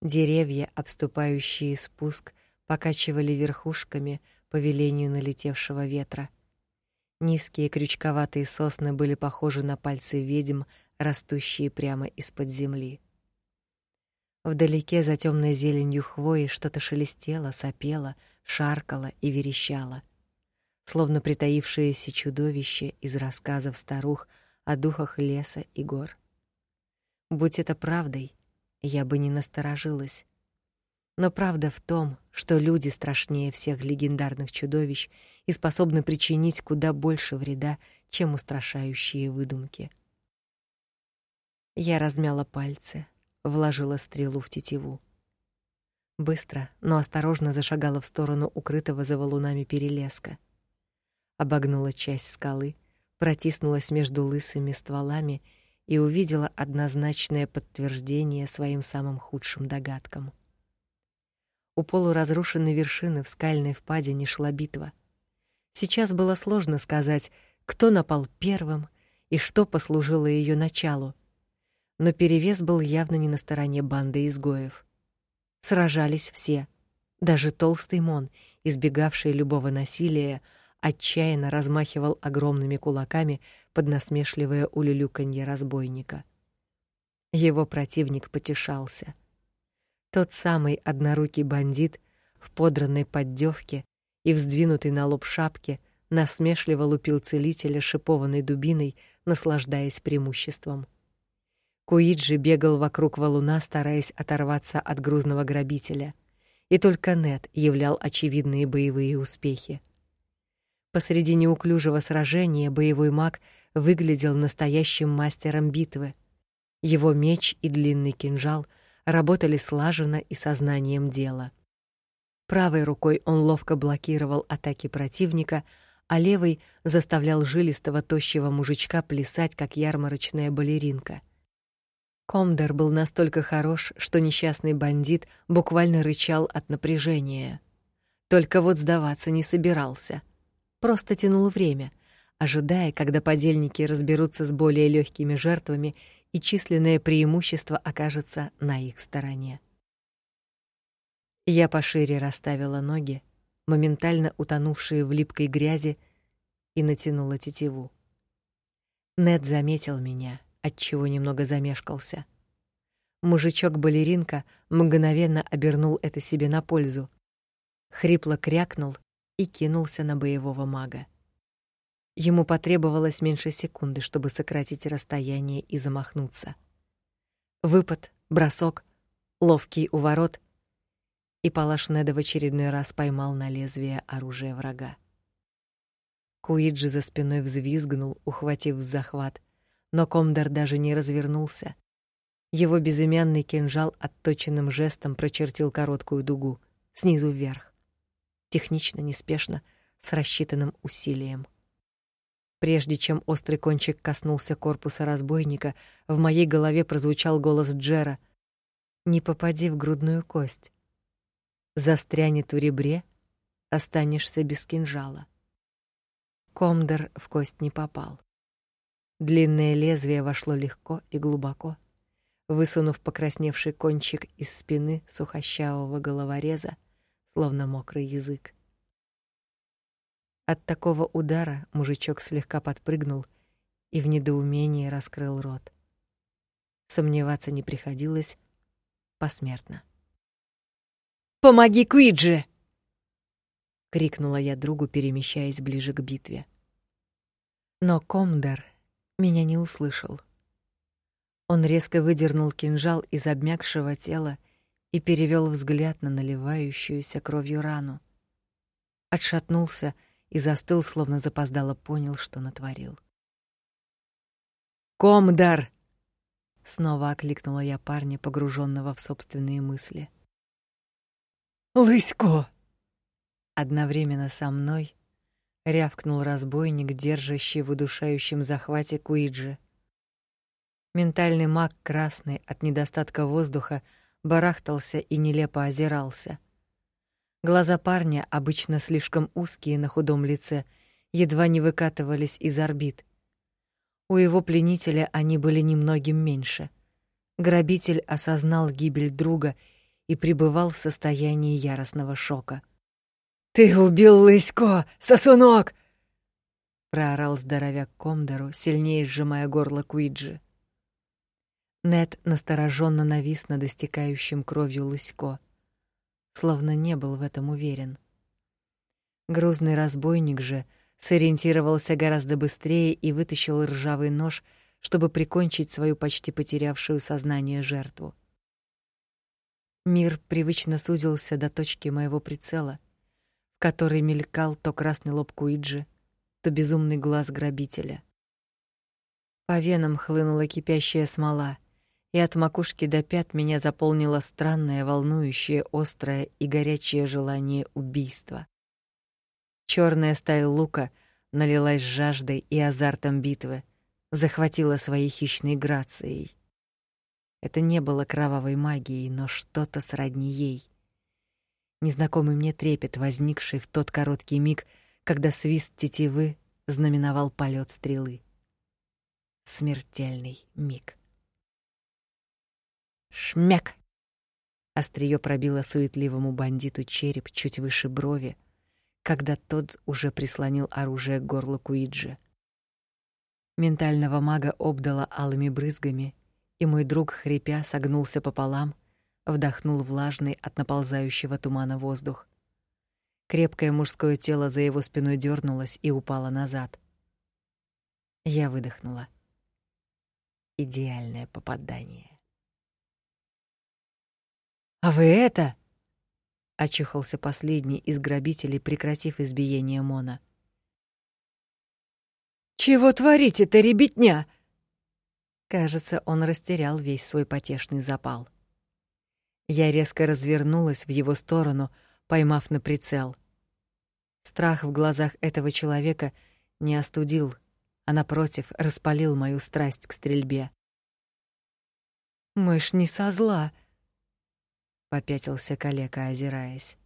Деревья, обступающие спуск, покачивали верхушками по велению налетевшего ветра. Низкие крючковатые сосны были похожи на пальцы ведьм, растущие прямо из-под земли. Вдалеке за темной зеленью хвои что-то шелестело, сопело, шаркало и верещало, словно притаившееся чудовище из рассказов старух о духах леса и гор. Будь это правдой, я бы не насторожилась. Но правда в том, что люди страшнее всех легендарных чудовищ и способны причинить куда больше вреда, чем устрашающие выдумки. Я размяла пальцы, вложила стрелу в тетиву. Быстро, но осторожно зашагала в сторону укрытого за валунами перелеска. Обогнула часть скалы, протиснулась между лысыми стволами и увидела однозначное подтверждение своим самым худшим догадкам. У полуразрушенной вершины в скальной впадине шла битва. Сейчас было сложно сказать, кто напал первым и что послужило ее началу. Но перевес был явно не на стороне банды изгоев. Сражались все, даже толстый Мон, избегавший любого насилия, отчаянно размахивал огромными кулаками под насмешливое улюлюканье разбойника. Его противник потешался. Тот самый однорукий бандит в подранной поддевке и вздвинутой на лоб шапке насмешливо лупил целителя шипованной дубиной, наслаждаясь преимуществом. Куиджи бегал вокруг валуна, стараясь оторваться от грузного грабителя, и только Нет являл очевидные боевые успехи. Посреди неуклюжего сражения боевой маг выглядел настоящим мастером битвы. Его меч и длинный кинжал работали слаженно и сознанием дела. Правой рукой он ловко блокировал атаки противника, а левой заставлял жилистого тощего мужичка плясать как ярмарочная балеринка. Комдер был настолько хорош, что несчастный бандит буквально рычал от напряжения. Только вот сдаваться не собирался — просто тянул время, ожидая, когда подельники разберутся с более легкими жертвами и численное преимущество окажется на их стороне. Я пошире расставила ноги, моментально утонувшие в липкой грязи, и натянула тетиву. Нед заметил меня, отчего немного замешкался. Мужичок-балеринка мгновенно обернул это себе на пользу. Хрипло крякнул и кинулся на боевого мага. Ему потребовалось меньше секунды, чтобы сократить расстояние и замахнуться. Выпад, бросок, ловкий уворот, и палаш Неда в очередной раз поймал на лезвие оружие врага. Куиджи за спиной взвизгнул, ухватив в захват, но Комдар даже не развернулся. Его безымянный кинжал отточенным жестом прочертил короткую дугу снизу вверх. Технично, неспешно, с рассчитанным усилием. Прежде чем острый кончик коснулся корпуса разбойника, в моей голове прозвучал голос Джера: "Не попади в грудную кость. Застрянет в ребре, останешься без кинжала". Комдер в кость не попал. Длинное лезвие вошло легко и глубоко, высунув покрасневший кончик из спины сухощавого головореза, словно мокрый язык. От такого удара мужичок слегка подпрыгнул и в недоумении раскрыл рот. Сомневаться не приходилось посмертно. «Помоги Куиджи!» крикнула я другу, перемещаясь ближе к битве. Но Комдар меня не услышал. Он резко выдернул кинжал из обмякшего тела и перевел взгляд на наливающуюся кровью рану. Отшатнулся и застыл, словно запоздало понял, что натворил. Комдар! Снова окликнула я парня, погруженного в собственные мысли. Лысько! Одновременно со мной рявкнул разбойник, держащий в удушающем захвате Куиджи. Ментальный маг красный от недостатка воздуха барахтался и нелепо озирался. Глаза парня, обычно слишком узкие на худом лице, едва не выкатывались из орбит. У его пленителя они были немногим меньше. Грабитель осознал гибель друга и пребывал в состоянии яростного шока. Ты убил Лысько, сосунок! проорал здоровяк Комдору, сильнее сжимая горло Куиджи. Нет настороженно навис над истекающим кровью Лысько, словно не был в этом уверен. Грузный разбойник же сориентировался гораздо быстрее и вытащил ржавый нож, чтобы прикончить свою почти потерявшую сознание жертву. Мир привычно сузился до точки моего прицела — который мелькал то красный лоб Куиджи, то безумный глаз грабителя. По венам хлынула кипящая смола, и от макушки до пят меня заполнило странное, волнующее, острое и горячее желание убийства. Черная сталь лука налилась жаждой и азартом битвы, захватила своей хищной грацией. Это не было кровавой магией, но что-то сродни ей незнакомый мне трепет, возникший в тот короткий миг, когда свист тетивы знаменовал полет стрелы. Смертельный миг. Шмяк! Остриё пробило суетливому бандиту череп чуть выше брови, когда тот уже прислонил оружие к горлу Куиджи. Ментального мага обдало алыми брызгами, и мой друг, хрипя, согнулся пополам, вдохнул влажный от наползающего тумана воздух. Крепкое мужское тело за его спиной дернулось и упало назад. Я выдохнула. Идеальное попадание. А вы это? очухался последний из грабителей, прекратив избиение Мона. Чего творите-то, ребятня? Кажется, он растерял весь свой потешный запал. Я резко развернулась в его сторону, поймав на прицел. Страх в глазах этого человека не остудил, а напротив, распалил мою страсть к стрельбе. Мышь не со зла, попятился калека, озираясь.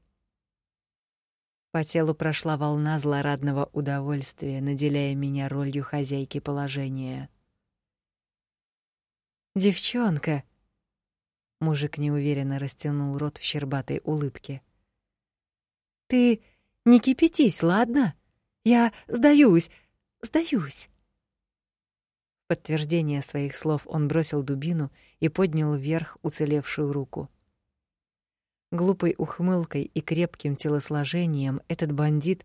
По телу прошла волна злорадного удовольствия, наделяя меня ролью хозяйки положения. Девчонка. Мужик неуверенно растянул рот в щербатой улыбке. Ты не кипятись, ладно? Я сдаюсь, сдаюсь. В подтверждение своих слов он бросил дубину и поднял вверх уцелевшую руку. Глупой ухмылкой и крепким телосложением этот бандит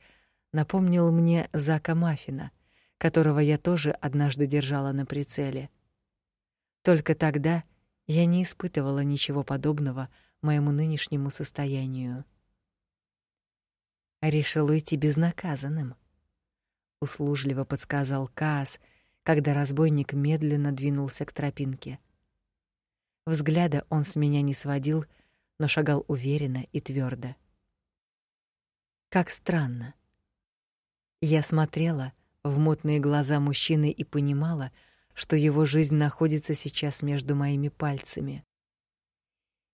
напомнил мне Зака Мафина, которого я тоже однажды держала на прицеле. Только тогда я не испытывала ничего подобного моему нынешнему состоянию. Решил уйти безнаказанным, услужливо подсказал Каас, когда разбойник медленно двинулся к тропинке. Взгляда он с меня не сводил, но шагал уверенно и твердо. Как странно. Я смотрела в мутные глаза мужчины и понимала, что его жизнь находится сейчас между моими пальцами.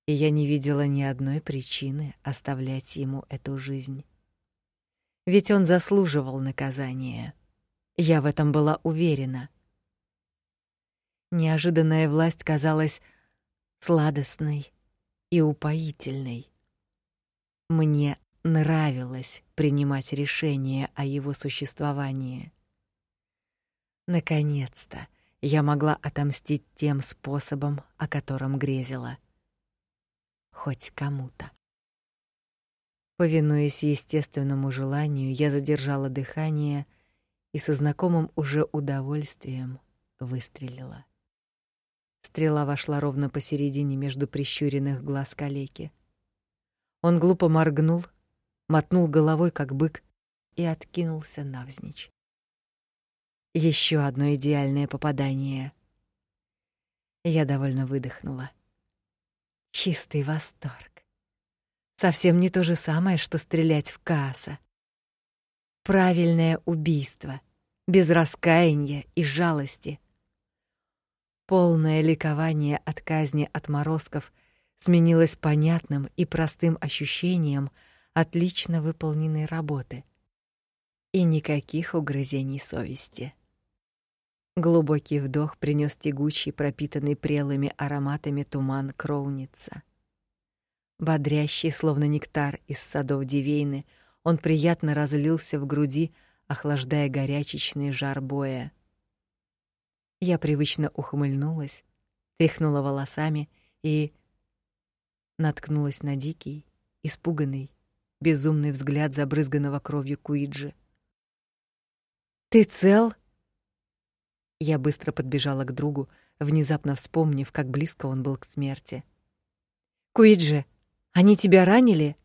И я не видела ни одной причины оставлять ему эту жизнь. Ведь он заслуживал наказания. Я в этом была уверена. Неожиданная власть казалась сладостной и упоительной. Мне нравилось принимать решения о его существовании. Наконец-то я могла отомстить тем способом, о котором грезила. Хоть кому-то. Повинуясь естественному желанию, я задержала дыхание и со знакомым уже удовольствием выстрелила. Стрела вошла ровно посередине между прищуренных глаз калеки. Он глупо моргнул, мотнул головой как бык и откинулся навзничь. Еще одно идеальное попадание. Я довольно выдохнула. Чистый восторг. Совсем не то же самое, что стрелять в Кааса. Правильное убийство, без раскаяния и жалости. Полное ликование от казни отморозков сменилось понятным и простым ощущением отлично выполненной работы. И никаких угрызений совести. Глубокий вдох принес тягучий, пропитанный прелыми ароматами туман кроуница. Бодрящий, словно нектар из садов Дивейны, он приятно разлился в груди, охлаждая горячечный жар боя. Я привычно ухмыльнулась, тряхнула волосами и наткнулась на дикий, испуганный, безумный взгляд забрызганного кровью Куиджи. Ты цел? Я быстро подбежала к другу, внезапно вспомнив, как близко он был к смерти. Куиджи, они тебя ранили?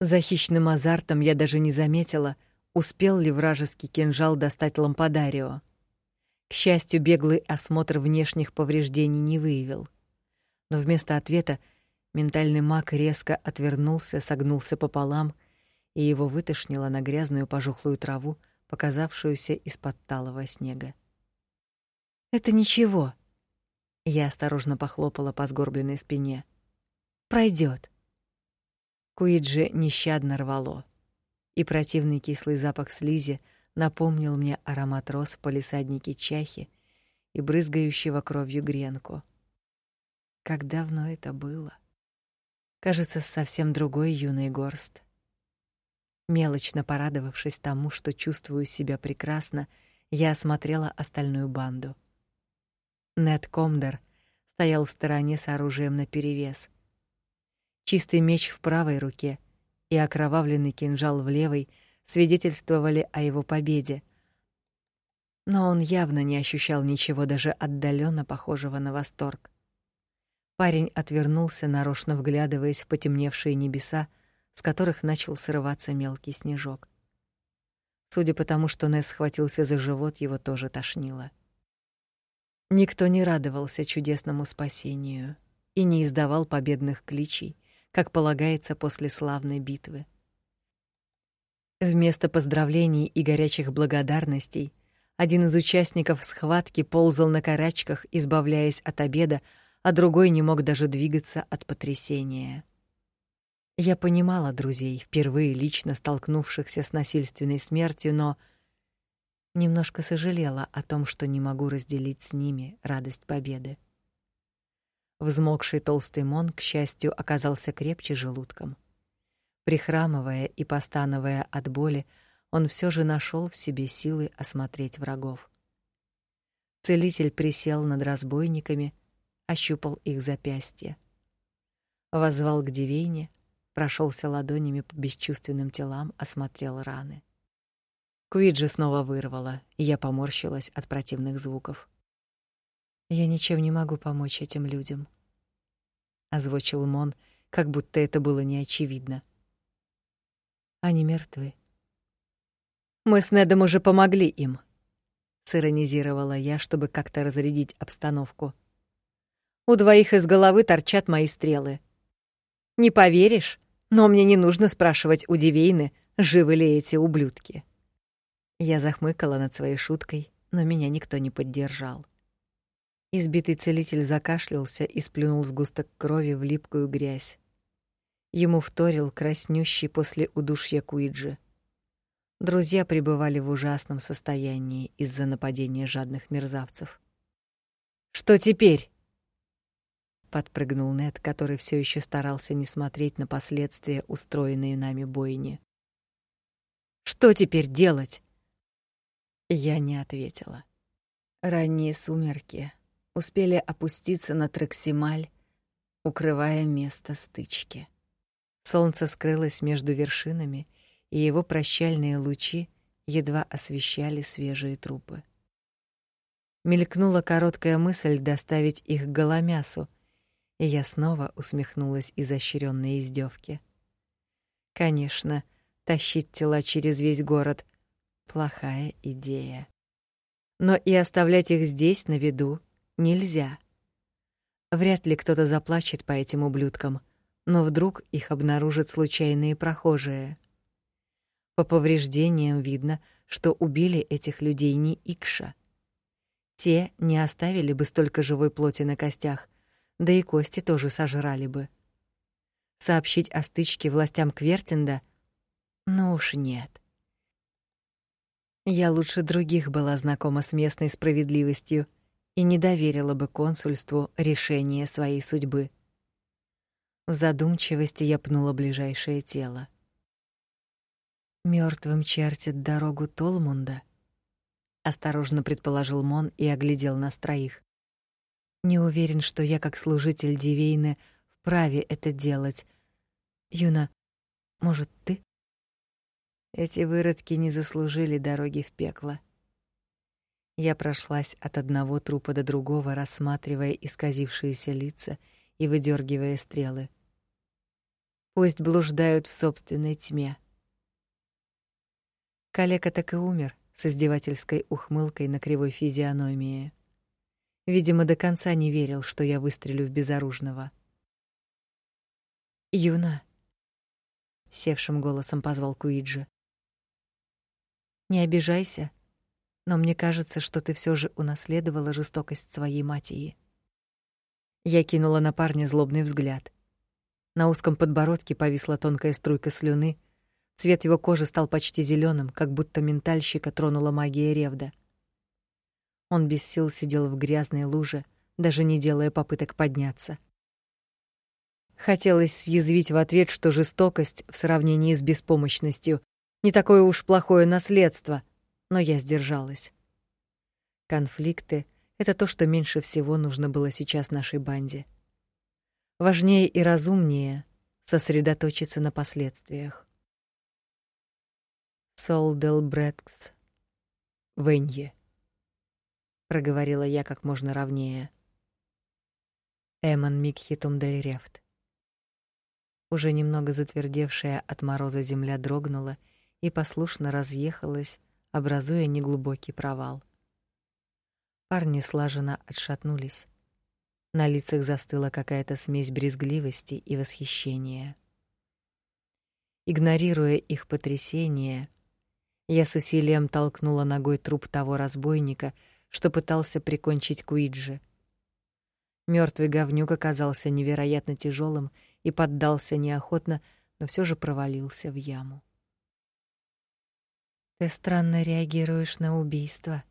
За хищным азартом я даже не заметила, успел ли вражеский кинжал достать лампадарио. К счастью, беглый осмотр внешних повреждений не выявил. Но вместо ответа ментальный маг резко отвернулся, согнулся пополам, и его вытошнило на грязную пожухлую траву, показавшуюся из-под талого снега. Это ничего. Я осторожно похлопала по сгорбленной спине. Пройдет. Куиджи нещадно рвало, и противный кислый запах слизи напомнил мне аромат роз в палисаднике чахи и брызгающего кровью гренку. Как давно это было? Кажется, совсем другой юный горст. Мелочно порадовавшись тому, что чувствую себя прекрасно, я осмотрела остальную банду. Нед Комдер стоял в стороне с оружием наперевес. Чистый меч в правой руке и окровавленный кинжал в левой свидетельствовали о его победе. Но он явно не ощущал ничего даже отдаленно похожего на восторг. Парень отвернулся, нарочно вглядываясь в потемневшие небеса, с которых начал срываться мелкий снежок. Судя по тому, что Несс схватился за живот, его тоже тошнило. Никто не радовался чудесному спасению и не издавал победных кличей, как полагается после славной битвы. Вместо поздравлений и горячих благодарностей один из участников схватки ползал на карачках, избавляясь от обеда, а другой не мог даже двигаться от потрясения. Я понимала друзей, впервые лично столкнувшихся с насильственной смертью, но немножко сожалела о том, что не могу разделить с ними радость победы. Взмокший толстый Мон, к счастью, оказался крепче желудком. Прихрамывая и постановая от боли, он все же нашел в себе силы осмотреть врагов. Целитель присел над разбойниками, ощупал их запястья. Возвал к девине, прошелся ладонями по бесчувственным телам, осмотрел раны. Куиджи снова вырвала, и я поморщилась от противных звуков. Я ничем не могу помочь этим людям, озвучил Мон, как будто это было неочевидно. Они мертвы. Мы с Недом уже помогли им, сиронизировала я, чтобы как-то разрядить обстановку. У двоих из головы торчат мои стрелы. Не поверишь, но мне не нужно спрашивать у Дивейны, живы ли эти ублюдки. Я захмыкала над своей шуткой, но меня никто не поддержал. Избитый целитель закашлялся и сплюнул сгусток крови в липкую грязь. Ему вторил краснющий после удушья Куиджи. Друзья пребывали в ужасном состоянии из-за нападения жадных мерзавцев. Что теперь? подпрыгнул Нед, который все еще старался не смотреть на последствия устроенной нами бойни. Что теперь делать? Я не ответила. Ранние сумерки успели опуститься на Траксималь, укрывая место стычки. Солнце скрылось между вершинами, и его прощальные лучи едва освещали свежие трупы. Мелькнула короткая мысль доставить их к голомясу, и я снова усмехнулась изощренной издевке. Конечно, тащить тела через весь город плохая идея. Но и оставлять их здесь на виду нельзя. Вряд ли кто-то заплачет по этим ублюдкам, но вдруг их обнаружат случайные прохожие. По повреждениям видно, что убили этих людей не Икша. Те не оставили бы столько живой плоти на костях, да и кости тоже сожрали бы. Сообщить о стычке властям Квертинда? Ну уж нет. Я лучше других была знакома с местной справедливостью и не доверила бы консульству решение своей судьбы. В задумчивости я пнула ближайшее тело. Мертвым чертит дорогу Толмунда, осторожно предположил Мон и оглядел нас троих. Не уверен, что я как служитель Дивейны вправе это делать. Юна, может, ты? Эти выродки не заслужили дороги в пекло. Я прошлась от одного трупа до другого, рассматривая исказившиеся лица и выдергивая стрелы. Пусть блуждают в собственной тьме. Калека так и умер с издевательской ухмылкой на кривой физиономии. Видимо, до конца не верил, что я выстрелю в безоружного. Юна, севшим голосом позвал Куиджи. Не обижайся, но мне кажется, что ты все же унаследовала жестокость своей матери. Я кинула на парня злобный взгляд. На узком подбородке повисла тонкая струйка слюны. Цвет его кожи стал почти зеленым, как будто ментальщика тронула магия Ревда. Он без сил сидел в грязной луже, даже не делая попыток подняться. Хотелось съязвить в ответ, что жестокость в сравнении с беспомощностью не такое уж плохое наследство, но я сдержалась. Конфликты это то, что меньше всего нужно было сейчас нашей банде. Важнее и разумнее сосредоточиться на последствиях. Солдел Брэкс. Венье проговорила я как можно ровнее. Эмон Микхитум дель. Уже немного затвердевшая от мороза земля дрогнула и послушно разъехалась, образуя неглубокий провал. Парни слаженно отшатнулись. На лицах застыла какая-то смесь брезгливости и восхищения. Игнорируя их потрясение, я с усилием толкнула ногой труп того разбойника, что пытался прикончить Куиджи. Мертвый говнюк оказался невероятно тяжелым и поддался неохотно, но все же провалился в яму. Ты странно реагируешь на убийство,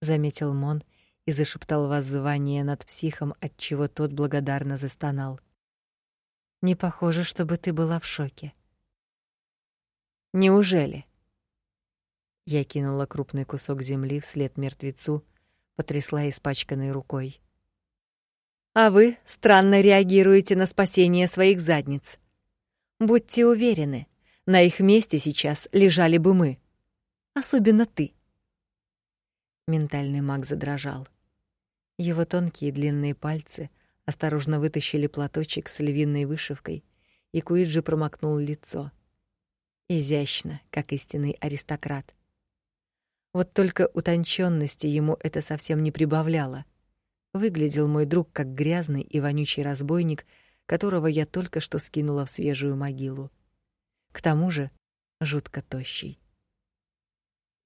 заметил Мон и зашептал воззвание над психом, от чего тот благодарно застонал. Не похоже, чтобы ты была в шоке. Неужели? Я кинула крупный кусок земли вслед мертвецу, потрясла испачканной рукой. А вы странно реагируете на спасение своих задниц. Будьте уверены, на их месте сейчас лежали бы мы. Особенно ты. Ментальный маг задрожал. Его тонкие длинные пальцы осторожно вытащили платочек с львиной вышивкой, и Куиджи промокнул лицо. Изящно, как истинный аристократ. Вот только утонченности ему это совсем не прибавляло. Выглядел мой друг как грязный и вонючий разбойник, которого я только что скинула в свежую могилу. К тому же, жутко тощий.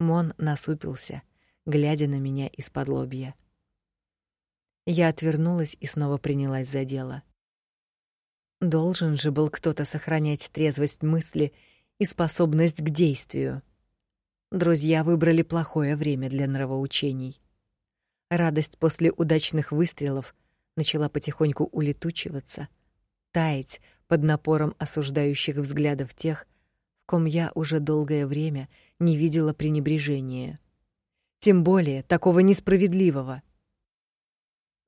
Мон насупился, глядя на меня из-под лобья. Я отвернулась и снова принялась за дело. Должен же был кто-то сохранять трезвость мысли и способность к действию. Друзья выбрали плохое время для нравоучений. Радость после удачных выстрелов начала потихоньку улетучиваться, таять под напором осуждающих взглядов тех, в ком я уже долгое время не видела пренебрежения. Тем более такого несправедливого —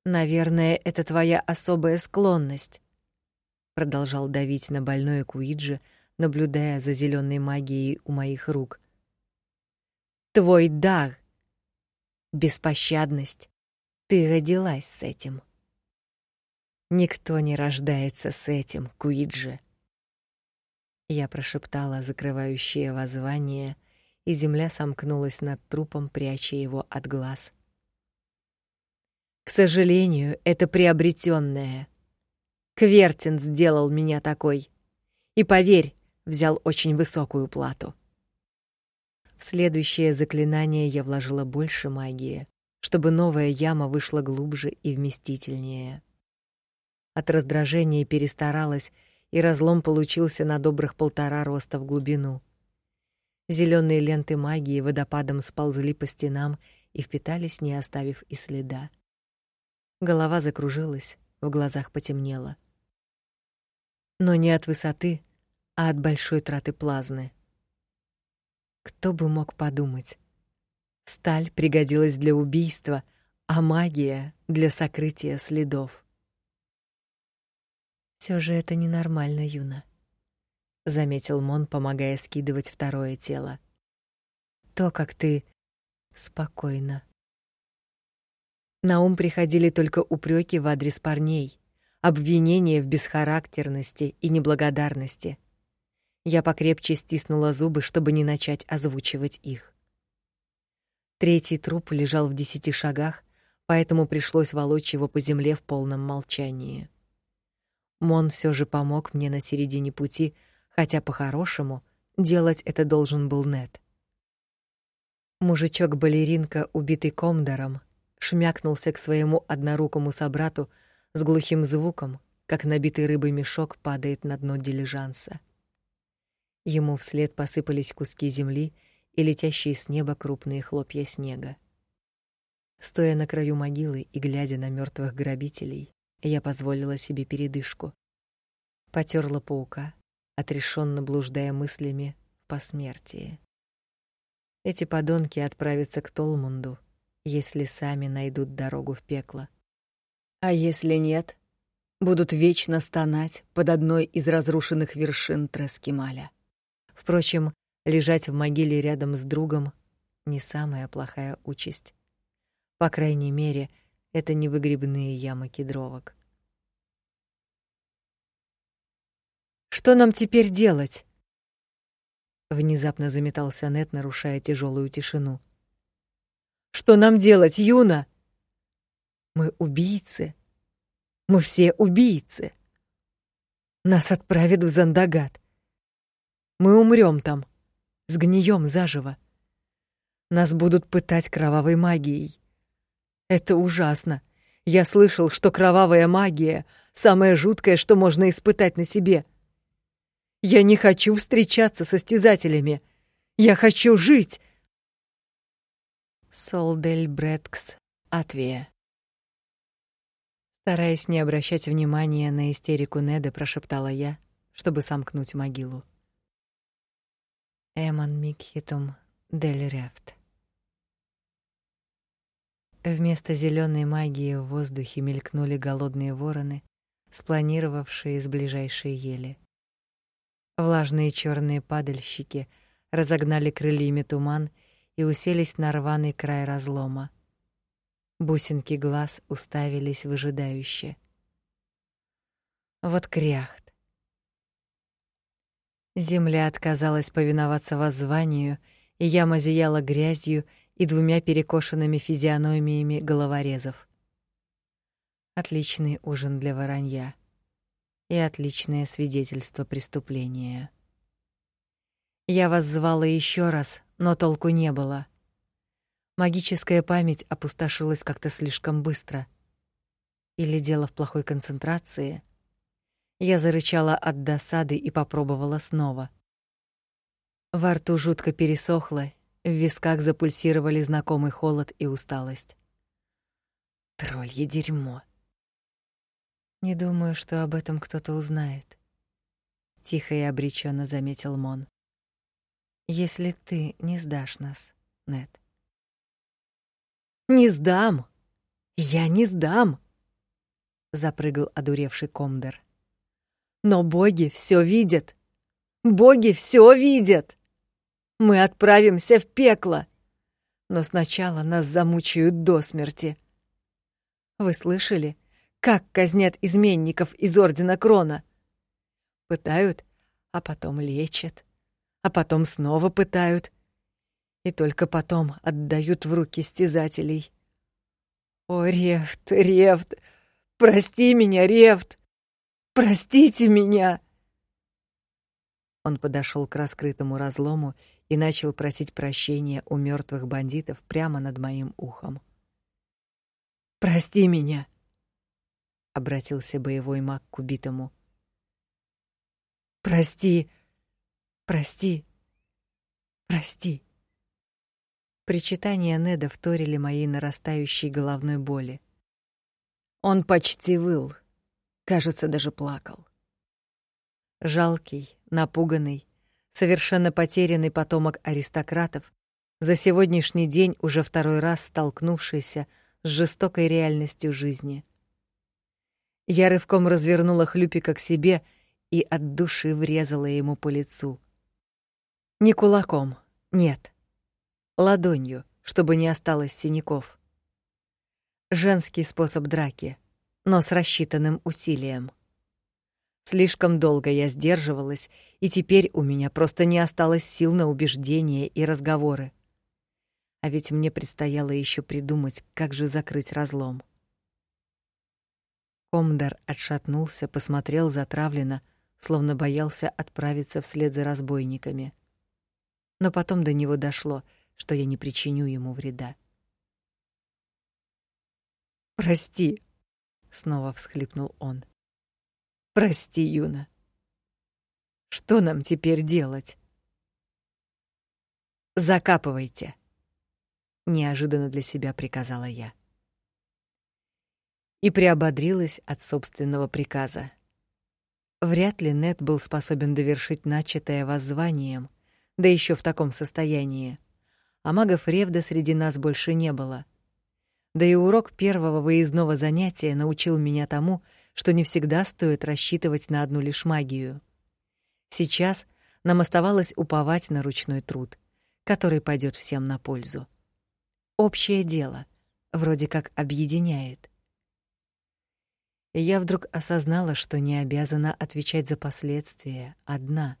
Наверное, это твоя особая склонность, продолжал давить на больное Куиджи, наблюдая за зеленой магией у моих рук. Твой дар беспощадность. Ты родилась с этим. Никто не рождается с этим, Куиджи. Я прошептала закрывающее воззвание, и земля сомкнулась над трупом, пряча его от глаз. К сожалению, это приобретенное. Квертин сделал меня такой. И поверь, взял очень высокую плату. В следующее заклинание я вложила больше магии, чтобы новая яма вышла глубже и вместительнее. От раздражения перестаралась, и разлом получился на добрых полтора роста в глубину. Зеленые ленты магии водопадом сползли по стенам и впитались, не оставив и следа. Голова закружилась, в глазах потемнело. Но не от высоты, а от большой траты плазмы. Кто бы мог подумать? Сталь пригодилась для убийства, а магия для сокрытия следов. Все же это ненормально, Юна, заметил Мон, помогая скидывать второе тело. То, как ты спокойно на ум приходили только упреки в адрес парней, обвинения в бесхарактерности и неблагодарности. Я покрепче стиснула зубы, чтобы не начать озвучивать их. Третий труп лежал в десяти шагах, поэтому пришлось волочь его по земле в полном молчании. Мон все же помог мне на середине пути, хотя по-хорошему делать это должен был Нет. Мужичок-балеринка, убитый комдором, шмякнулся к своему однорукому собрату с глухим звуком, как набитый рыбой мешок падает на дно дилижанса. Ему вслед посыпались куски земли и летящие с неба крупные хлопья снега. Стоя на краю могилы и глядя на мертвых грабителей, я позволила себе передышку. Потёрла паука, отрешенно блуждая мыслями в посмертии. Эти подонки отправятся к Толмунду, если сами найдут дорогу в пекло. А если нет, будут вечно стонать под одной из разрушенных вершин Трескималя. Впрочем, лежать в могиле рядом с другом не самая плохая участь. По крайней мере, это не выгребные ямы кедровок. Что нам теперь делать? Внезапно заметался Нет, нарушая тяжелую тишину. Что нам делать, Юна? Мы убийцы. Мы все убийцы. Нас отправят в Зандагат. Мы умрем там, сгнием заживо. Нас будут пытать кровавой магией. Это ужасно. Я слышал, что кровавая магия самое жуткое, что можно испытать на себе. Я не хочу встречаться со стезателями. Я хочу жить. Солдель Брэдкс, Атвия. Стараясь не обращать внимания на истерику Неда, прошептала я, чтобы сомкнуть могилу. Эмон Микхитум Дель. Вместо зеленой магии в воздухе мелькнули голодные вороны, спланировавшие из ближайшей ели. Влажные черные падальщики разогнали крыльями туман и уселись на рваный край разлома. Бусинки глаз уставились выжидающе. Вот кряхт. Земля отказалась повиноваться воззванию, и яма зияла грязью и двумя перекошенными физиономиями головорезов. Отличный ужин для воронья и отличное свидетельство преступления. Я вас звала еще раз, но толку не было. Магическая память опустошилась как-то слишком быстро. Или дело в плохой концентрации? Я зарычала от досады и попробовала снова. Во рту жутко пересохло, в висках запульсировали знакомый холод и усталость. Троллье дерьмо. Не думаю, что об этом кто-то узнает, тихо и обреченно заметил Мон. Если ты не сдашь нас, Нет. Не сдам. Я не сдам, запрыгал одуревший Комдер. Но боги все видят. Боги все видят. Мы отправимся в пекло. Но сначала нас замучают до смерти. Вы слышали? Как казнят изменников из Ордена Крона? Пытают, а потом лечат, а потом снова пытают. И только потом отдают в руки стезателей. О, Рефт, Рефт, прости меня, Рефт! Простите меня!» Он подошел к раскрытому разлому и начал просить прощения у мертвых бандитов прямо над моим ухом. «Прости меня!» Обратился боевой маг к убитому. Прости. Прости. Прости. Причитания Неда вторили моей нарастающей головной боли. Он почти выл, кажется, даже плакал. Жалкий, напуганный, совершенно потерянный потомок аристократов, за сегодняшний день уже второй раз столкнувшийся с жестокой реальностью жизни — я рывком развернула хлюпика к себе и от души врезала ему по лицу. Не кулаком, нет. Ладонью, чтобы не осталось синяков. Женский способ драки, но с рассчитанным усилием. Слишком долго я сдерживалась, и теперь у меня просто не осталось сил на убеждения и разговоры. А ведь мне предстояло еще придумать, как же закрыть разлом. Комдар отшатнулся, посмотрел затравленно, словно боялся отправиться вслед за разбойниками. Но потом до него дошло, что я не причиню ему вреда. Прости, снова всхлипнул он. Прости, Юна. Что нам теперь делать? Закапывайте, неожиданно для себя приказала я и приободрилась от собственного приказа. Вряд ли Нет был способен довершить начатое воззванием, да еще в таком состоянии. А магов Ревда среди нас больше не было. Да и урок первого выездного занятия научил меня тому, что не всегда стоит рассчитывать на одну лишь магию. Сейчас нам оставалось уповать на ручной труд, который пойдет всем на пользу. Общее дело вроде как объединяет и я вдруг осознала, что не обязана отвечать за последствия одна.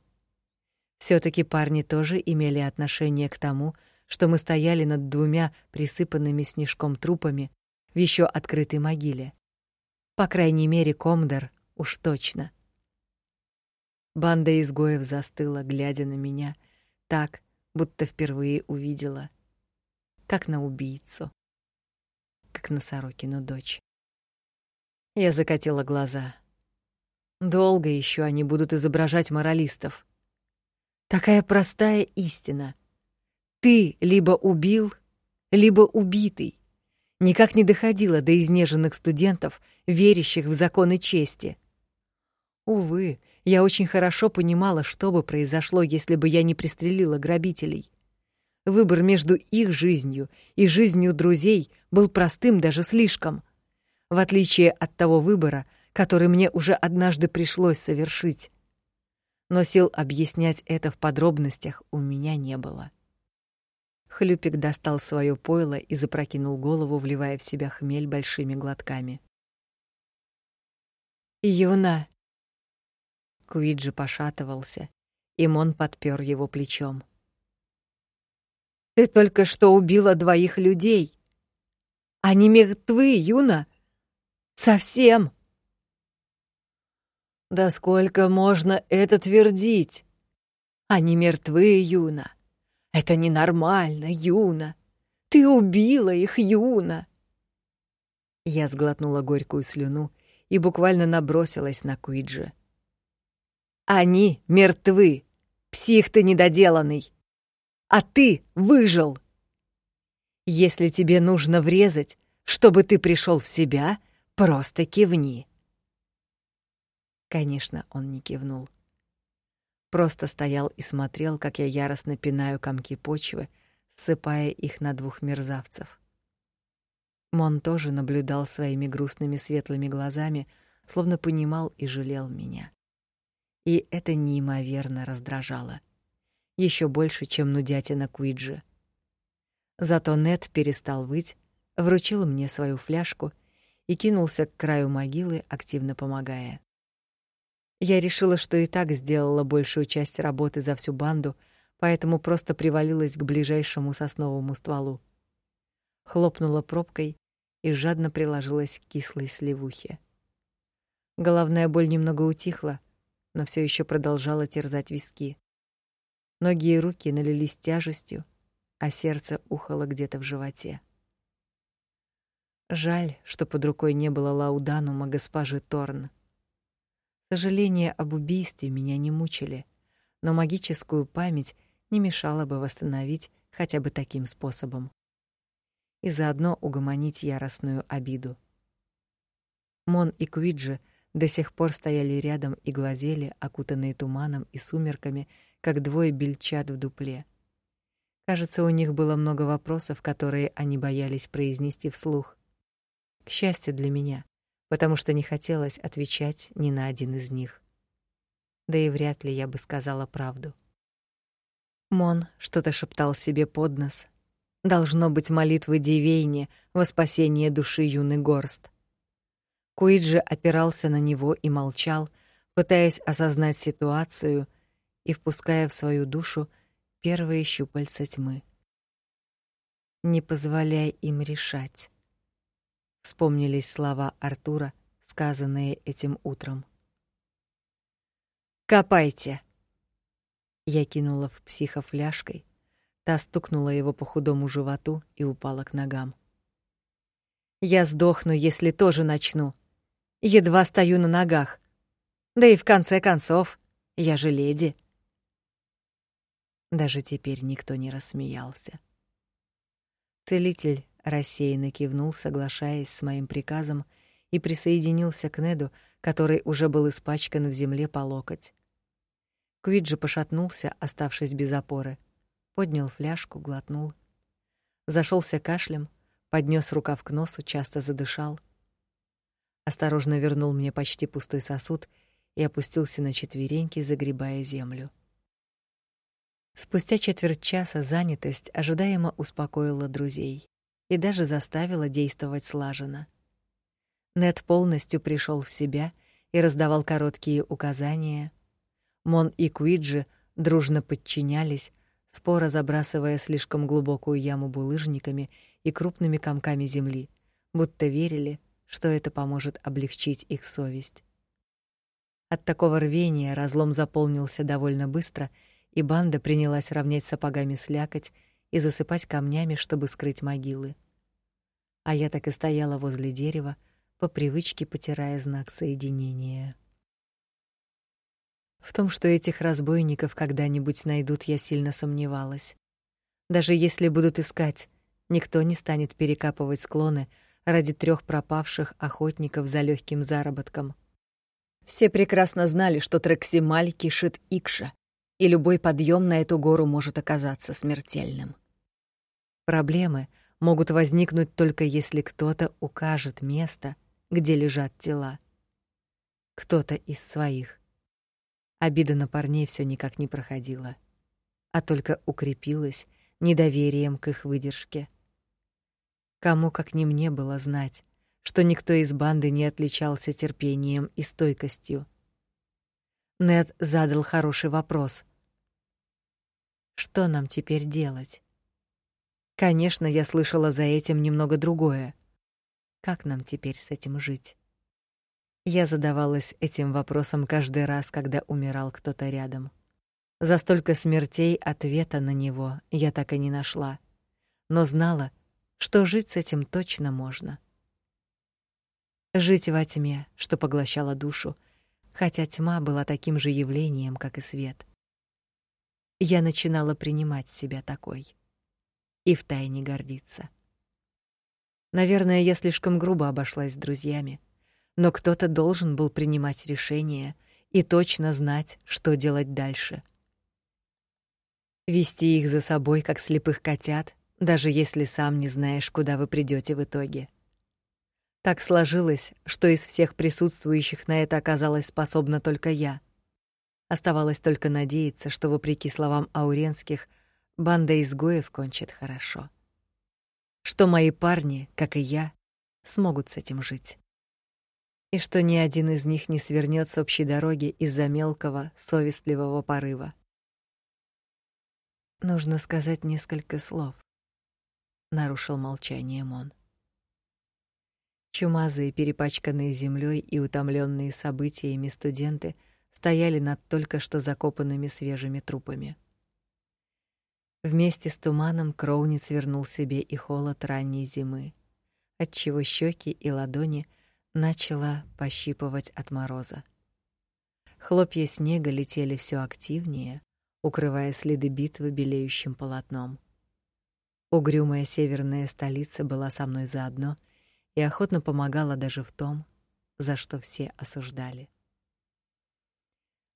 все таки парни тоже имели отношение к тому, что мы стояли над двумя присыпанными снежком трупами в еще открытой могиле. По крайней мере, Комдер уж точно. Банда изгоев застыла, глядя на меня, так, будто впервые увидела, как на убийцу, как на Сорокину дочь. Я закатила глаза. Долго еще они будут изображать моралистов. Такая простая истина. Ты либо убил, либо убитый. Никак не доходило до изнеженных студентов, верящих в законы чести. Увы, я очень хорошо понимала, что бы произошло, если бы я не пристрелила грабителей. Выбор между их жизнью и жизнью друзей был простым даже слишком. В отличие от того выбора, который мне уже однажды пришлось совершить. Но сил объяснять это в подробностях у меня не было. Хлюпик достал свое пойло и запрокинул голову, вливая в себя хмель большими глотками. Юна. Куиджи пошатывался, и Мон подпер его плечом. Ты только что убила двоих людей. Они мертвы, Юна. Совсем. Да сколько можно это твердить? Они мертвы, Юна. Это ненормально, Юна. Ты убила их, Юна. Я сглотнула горькую слюну и буквально набросилась на Куиджи. Они мертвы. Псих ты недоделанный а ты выжил. Если тебе нужно врезать, чтобы ты пришел в себя, просто кивни. Конечно, он не кивнул. Просто стоял и смотрел, как я яростно пинаю комки почвы, ссыпая их на двух мерзавцев. Мон тоже наблюдал своими грустными светлыми глазами, словно понимал и жалел меня. И это неимоверно раздражало еще больше, чем нудятина Куиджи. Зато Нет перестал выть, вручил мне свою фляжку и кинулся к краю могилы, активно помогая. Я решила, что и так сделала большую часть работы за всю банду, поэтому просто привалилась к ближайшему сосновому стволу. Хлопнула пробкой и жадно приложилась к кислой сливухе. Головная боль немного утихла, но все еще продолжала терзать виски. Ноги и руки налились тяжестью, а сердце ухало где-то в животе. Жаль, что под рукой не было лауданума госпожи Торн. Сожаления об убийстве меня не мучили, но магическую память не мешало бы восстановить хотя бы таким способом. И заодно угомонить яростную обиду. Мон и Квиджи до сих пор стояли рядом и глазели, окутанные туманом и сумерками, как двое бельчат в дупле. Кажется, у них было много вопросов, которые они боялись произнести вслух. К счастью для меня, потому что не хотелось отвечать ни на один из них. Да и вряд ли я бы сказала правду. Мон что-то шептал себе под нос. Должно быть молитвы Дивейне во спасение души юный горст. Куиджи опирался на него и молчал, пытаясь осознать ситуацию и впуская в свою душу первые щупальца тьмы. Не позволяй им решать. Вспомнились слова Артура, сказанные этим утром. Копайте. Я кинула в психа фляжкой, та стукнула его по худому животу и упала к ногам. Я сдохну, если тоже начну. Едва стою на ногах. Да и в конце концов, я же леди. Даже теперь никто не рассмеялся. Целитель рассеянно кивнул, соглашаясь с моим приказом, и присоединился к Неду, который уже был испачкан в земле по локоть. Квиджи пошатнулся, оставшись без опоры, поднял фляжку, глотнул, зашелся кашлем, поднес рукав к носу, часто задышал, осторожно вернул мне почти пустой сосуд и опустился на четвереньки, загребая землю. Спустя четверть часа занятость ожидаемо успокоила друзей и даже заставила действовать слаженно. Нет полностью пришел в себя и раздавал короткие указания. Мон и Куиджи дружно подчинялись, споро забрасывая слишком глубокую яму булыжниками и крупными комками земли, будто верили, что это поможет облегчить их совесть. От такого рвения разлом заполнился довольно быстро, и банда принялась равнять сапогами слякоть и засыпать камнями, чтобы скрыть могилы. А я так и стояла возле дерева, по привычке потирая знак соединения. В том, что этих разбойников когда-нибудь найдут, я сильно сомневалась. Даже если будут искать, никто не станет перекапывать склоны ради трех пропавших охотников за легким заработком. Все прекрасно знали, что Трексималь кишит Икша, и любой подъем на эту гору может оказаться смертельным. Проблемы могут возникнуть только если кто-то укажет место, где лежат тела. Кто-то из своих. Обида на парней все никак не проходила, а только укрепилась недоверием к их выдержке. Кому как не мне было знать, что никто из банды не отличался терпением и стойкостью. Нед задал хороший вопрос. Что нам теперь делать? Конечно, я слышала за этим немного другое. Как нам теперь с этим жить? Я задавалась этим вопросом каждый раз, когда умирал кто-то рядом. За столько смертей ответа на него я так и не нашла, но знала, что жить с этим точно можно. Жить во тьме, что поглощала душу, хотя тьма была таким же явлением, как и свет. Я начинала принимать себя такой и втайне гордиться. Наверное, я слишком грубо обошлась с друзьями но кто-то должен был принимать решения и точно знать, что делать дальше. Вести их за собой, как слепых котят, даже если сам не знаешь, куда вы придете в итоге. Так сложилось, что из всех присутствующих на это оказалась способна только я. Оставалось только надеяться, что вопреки словам Ауренских, банда изгоев кончит хорошо. Что мои парни, как и я, смогут с этим жить и что ни один из них не свернёт с общей дороги из-за мелкого, совестливого порыва. Нужно сказать несколько слов, нарушил молчание Мон. Чумазые, перепачканные землей и утомленные событиями студенты стояли над только что закопанными свежими трупами. Вместе с туманом Кроуниц вернул себе и холод ранней зимы, отчего щеки и ладони начала пощипывать от мороза. Хлопья снега летели все активнее, укрывая следы битвы белеющим полотном. Угрюмая северная столица была со мной заодно и охотно помогала даже в том, за что все осуждали.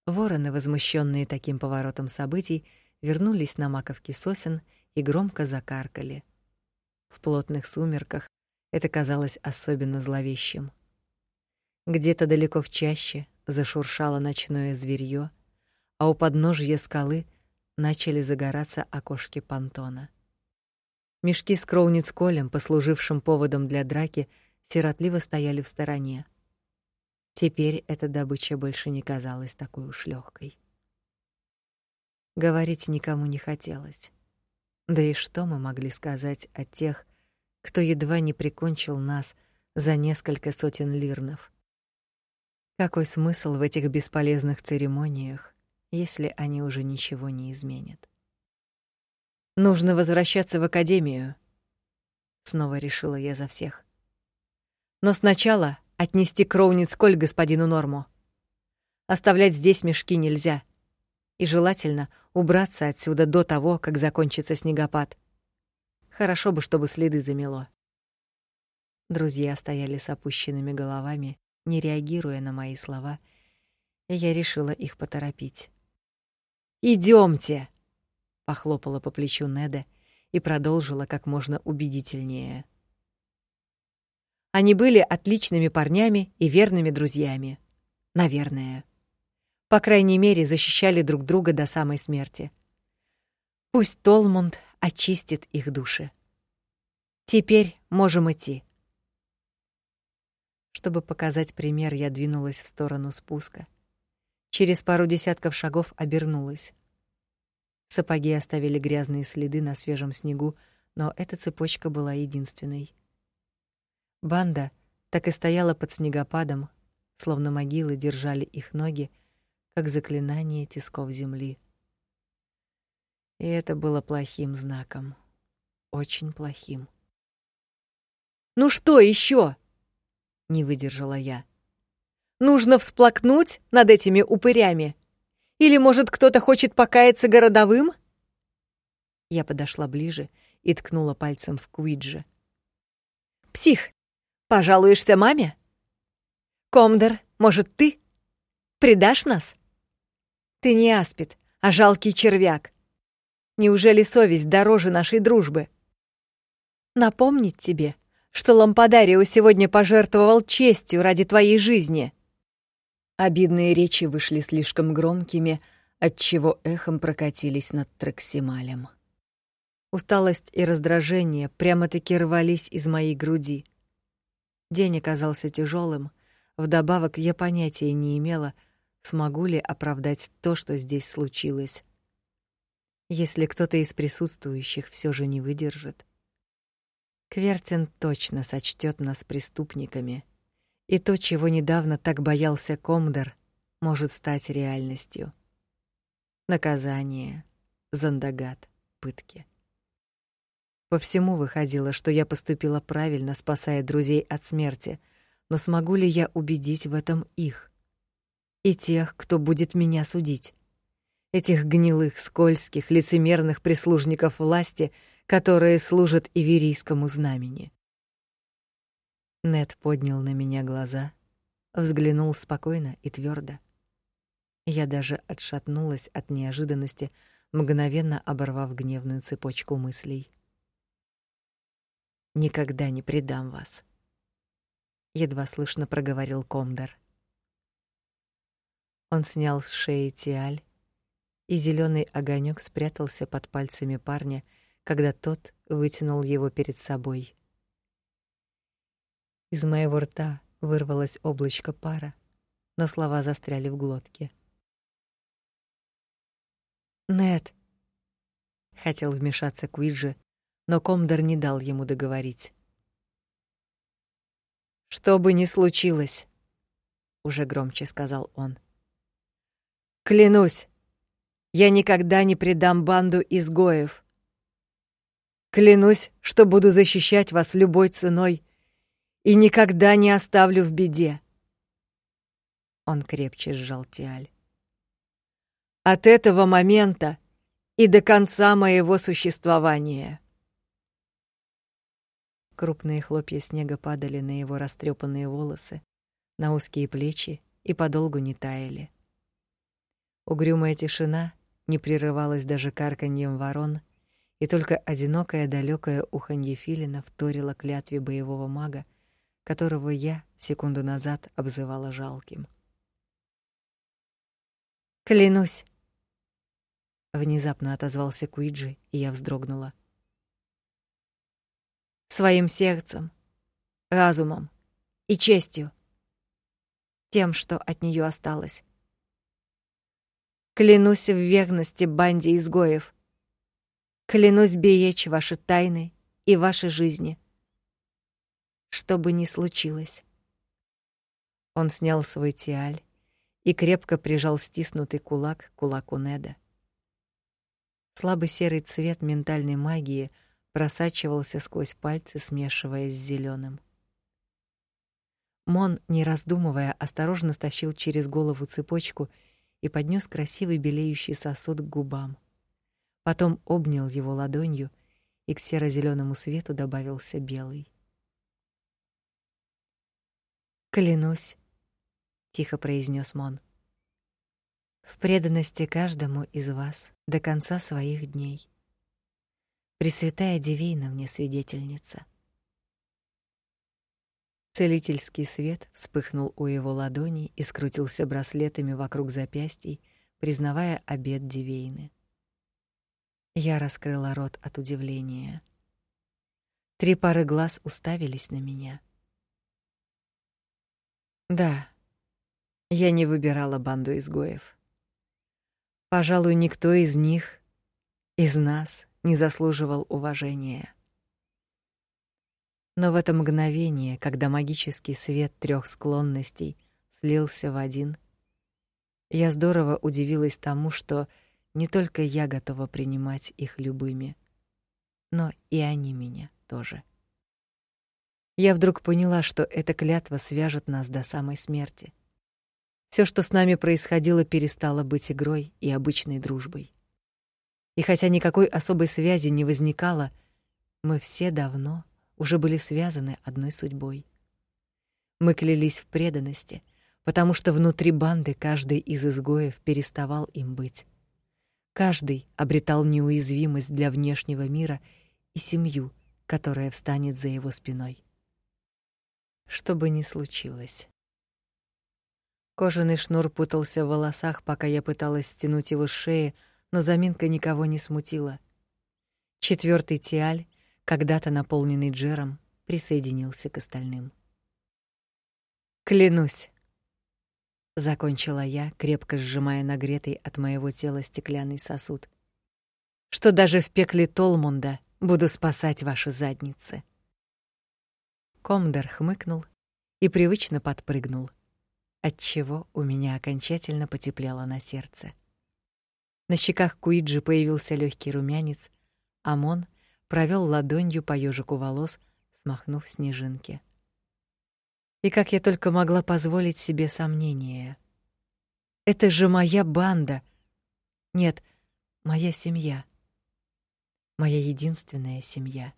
Вороны, возмущенные таким поворотом событий, вернулись на маковки сосен и громко закаркали. В плотных сумерках это казалось особенно зловещим. Где-то далеко в чаще зашуршало ночное зверьё, а у подножья скалы начали загораться окошки понтона. Мешки с кроуниц колем, послужившим поводом для драки, сиротливо стояли в стороне. Теперь эта добыча больше не казалась такой уж легкой. Говорить никому не хотелось. Да и что мы могли сказать о тех, кто едва не прикончил нас за несколько сотен лирнов? Какой смысл в этих бесполезных церемониях, если они уже ничего не изменят? Нужно возвращаться в академию, снова решила я за всех. Но сначала отнести кровниц коль господину Норму. Оставлять здесь мешки нельзя. И желательно убраться отсюда до того, как закончится снегопад. Хорошо бы, чтобы следы замело. Друзья стояли с опущенными головами не реагируя на мои слова, и я решила их поторопить. Идемте, похлопала по плечу Неда и продолжила как можно убедительнее. Они были отличными парнями и верными друзьями. Наверное. По крайней мере, защищали друг друга до самой смерти. Пусть Толмунд очистит их души. Теперь можем идти. Чтобы показать пример, я двинулась в сторону спуска. Через пару десятков шагов обернулась. Сапоги оставили грязные следы на свежем снегу, но эта цепочка была единственной. Банда так и стояла под снегопадом, словно могилы держали их ноги, как заклинание тисков земли. И это было плохим знаком, очень плохим. Ну что еще? не выдержала я. Нужно всплакнуть над этими упырями Или, может, кто-то хочет покаяться городовым? Я подошла ближе и ткнула пальцем в Куиджи. Псих, пожалуешься маме? Комдер, может, ты предашь нас? Ты не аспид, а жалкий червяк. Неужели совесть дороже нашей дружбы? Напомнить тебе, что Лампадарио сегодня пожертвовал честью ради твоей жизни. Обидные речи вышли слишком громкими, отчего эхом прокатились над Траксималем. Усталость и раздражение прямо-таки рвались из моей груди. День оказался тяжелым, вдобавок я понятия не имела, смогу ли оправдать то, что здесь случилось. Если кто-то из присутствующих все же не выдержит, Квертин точно сочтет нас преступниками, и то, чего недавно так боялся Комдор, может стать реальностью. Наказание, зандагат, пытки. По всему выходило, что я поступила правильно, спасая друзей от смерти, но смогу ли я убедить в этом их и тех, кто будет меня судить? Этих гнилых, скользких, лицемерных прислужников власти, которые служат иверийскому знамени. Нед поднял на меня глаза, взглянул спокойно и твердо. Я даже отшатнулась от неожиданности, мгновенно оборвав гневную цепочку мыслей. Никогда не предам вас, едва слышно проговорил Комдар. Он снял с шеи тиаль, и зеленый огонек спрятался под пальцами парня, когда тот вытянул его перед собой. Из моего рта вырвалось облачко пара, но слова застряли в глотке. Нет. Хотел вмешаться Куиджи, но Комдор не дал ему договорить. Что бы ни случилось, уже громче сказал он. Клянусь, я никогда не предам банду изгоев. Клянусь, что буду защищать вас любой ценой и никогда не оставлю в беде. Он крепче сжал Тиаль. От этого момента и до конца моего существования. Крупные хлопья снега падали на его растрепанные волосы, на узкие плечи и подолгу не таяли. Угрюмая тишина не прерывалась даже карканьем ворон и только одинокое далекое уханье филина вторило клятве боевого мага, которого я секунду назад обзывала жалким. Клянусь, внезапно отозвался Куиджи, и я вздрогнула. Своим сердцем, разумом и честью, тем, что от нее осталось. Клянусь в верности банде изгоев. Клянусь беречь ваши тайны и ваши жизни. Что бы ни случилось. Он снял свой тиаль и крепко прижал стиснутый кулак к кулаку Неда. Слабый серый цвет ментальной магии просачивался сквозь пальцы, смешиваясь с зеленым. Мон, не раздумывая, осторожно стащил через голову цепочку и поднес красивый белеющий сосуд к губам потом обнял его ладонью, и к серо зеленому свету добавился белый. Клянусь, тихо произнес Мон. В преданности каждому из вас до конца своих дней. Пресвятая Девейна мне свидетельница. Целительский свет вспыхнул у его ладони и скрутился браслетами вокруг запястий, признавая обет Девейны. Я раскрыла рот от удивления. Три пары глаз уставились на меня. Да. Я не выбирала банду изгоев. Пожалуй, никто из них, из нас, не заслуживал уважения. Но в это мгновение, когда магический свет трех склонностей слился в один, я здорово удивилась тому, что не только я готова принимать их любыми, но и они меня тоже. Я вдруг поняла, что эта клятва свяжет нас до самой смерти. Все, что с нами происходило, перестало быть игрой и обычной дружбой. И хотя никакой особой связи не возникало, мы все давно уже были связаны одной судьбой. Мы клялись в преданности, потому что внутри банды каждый из изгоев переставал им быть. Каждый обретал неуязвимость для внешнего мира и семью, которая встанет за его спиной. Что бы ни случилось. Кожаный шнур путался в волосах, пока я пыталась стянуть его с шеи, но заминка никого не смутила. Четвертый тиаль, когда-то наполненный джером, присоединился к остальным. Клянусь, закончила я, крепко сжимая нагретый от моего тела стеклянный сосуд. Что даже в пекле Толмунда буду спасать ваши задницы. Комдер хмыкнул и привычно подпрыгнул, отчего у меня окончательно потеплело на сердце. На щеках Куиджи появился легкий румянец, а Мон провел ладонью по ежику волос, смахнув снежинки. И как я только могла позволить себе сомнения. Это же моя банда. Нет, моя семья. Моя единственная семья,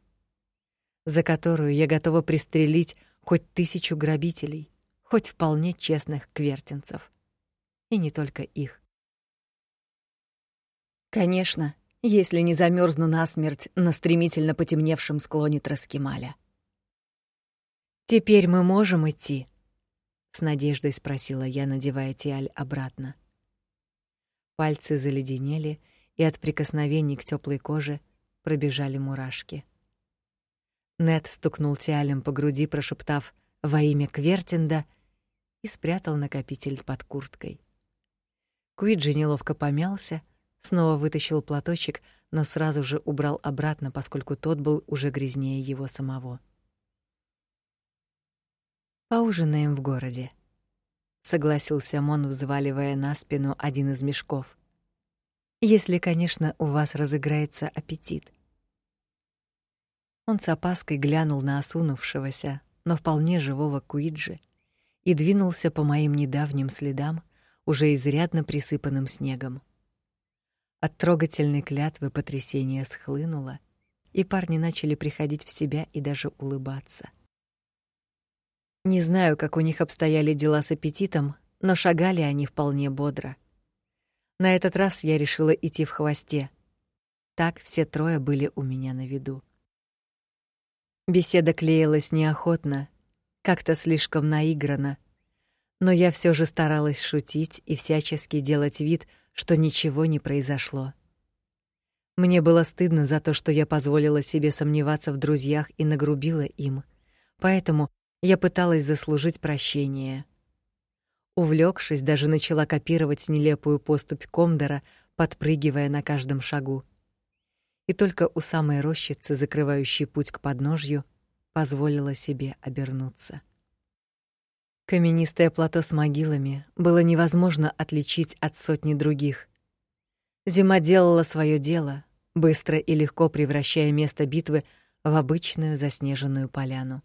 за которую я готова пристрелить хоть тысячу грабителей, хоть вполне честных квертинцев. И не только их. Конечно, если не замерзну насмерть на стремительно потемневшем склоне Траскималя. Теперь мы можем идти, с надеждой спросила я, надевая тиаль обратно. Пальцы заледенели, и от прикосновений к теплой коже пробежали мурашки. Нет стукнул тиалем по груди, прошептав: "Во имя Квертинда", и спрятал накопитель под курткой. Куиджи неловко помялся, снова вытащил платочек, но сразу же убрал обратно, поскольку тот был уже грязнее его самого. Поужинаем в городе, согласился Мон, взваливая на спину один из мешков. Если, конечно, у вас разыграется аппетит. Он с опаской глянул на осунувшегося, но вполне живого Куиджи и двинулся по моим недавним следам, уже изрядно присыпанным снегом. От трогательной клятвы потрясение схлынуло, и парни начали приходить в себя и даже улыбаться. Не знаю, как у них обстояли дела с аппетитом, но шагали они вполне бодро. На этот раз я решила идти в хвосте. Так все трое были у меня на виду. Беседа клеилась неохотно, как-то слишком наигранно, но я все же старалась шутить и всячески делать вид, что ничего не произошло. Мне было стыдно за то, что я позволила себе сомневаться в друзьях и нагрубила им. Поэтому я пыталась заслужить прощение. Увлекшись, даже начала копировать нелепую поступь Комдора, подпрыгивая на каждом шагу. И только у самой рощицы, закрывающей путь к подножью, позволила себе обернуться. Каменистое плато с могилами было невозможно отличить от сотни других. Зима делала свое дело, быстро и легко превращая место битвы в обычную заснеженную поляну.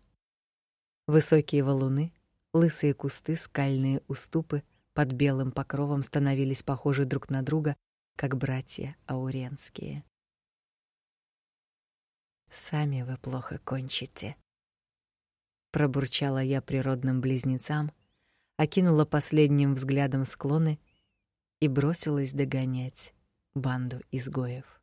Высокие валуны, лысые кусты, скальные уступы под белым покровом становились похожи друг на друга, как братья ауренские. Сами вы плохо кончите, пробурчала я природным близнецам, окинула последним взглядом склоны и бросилась догонять банду изгоев.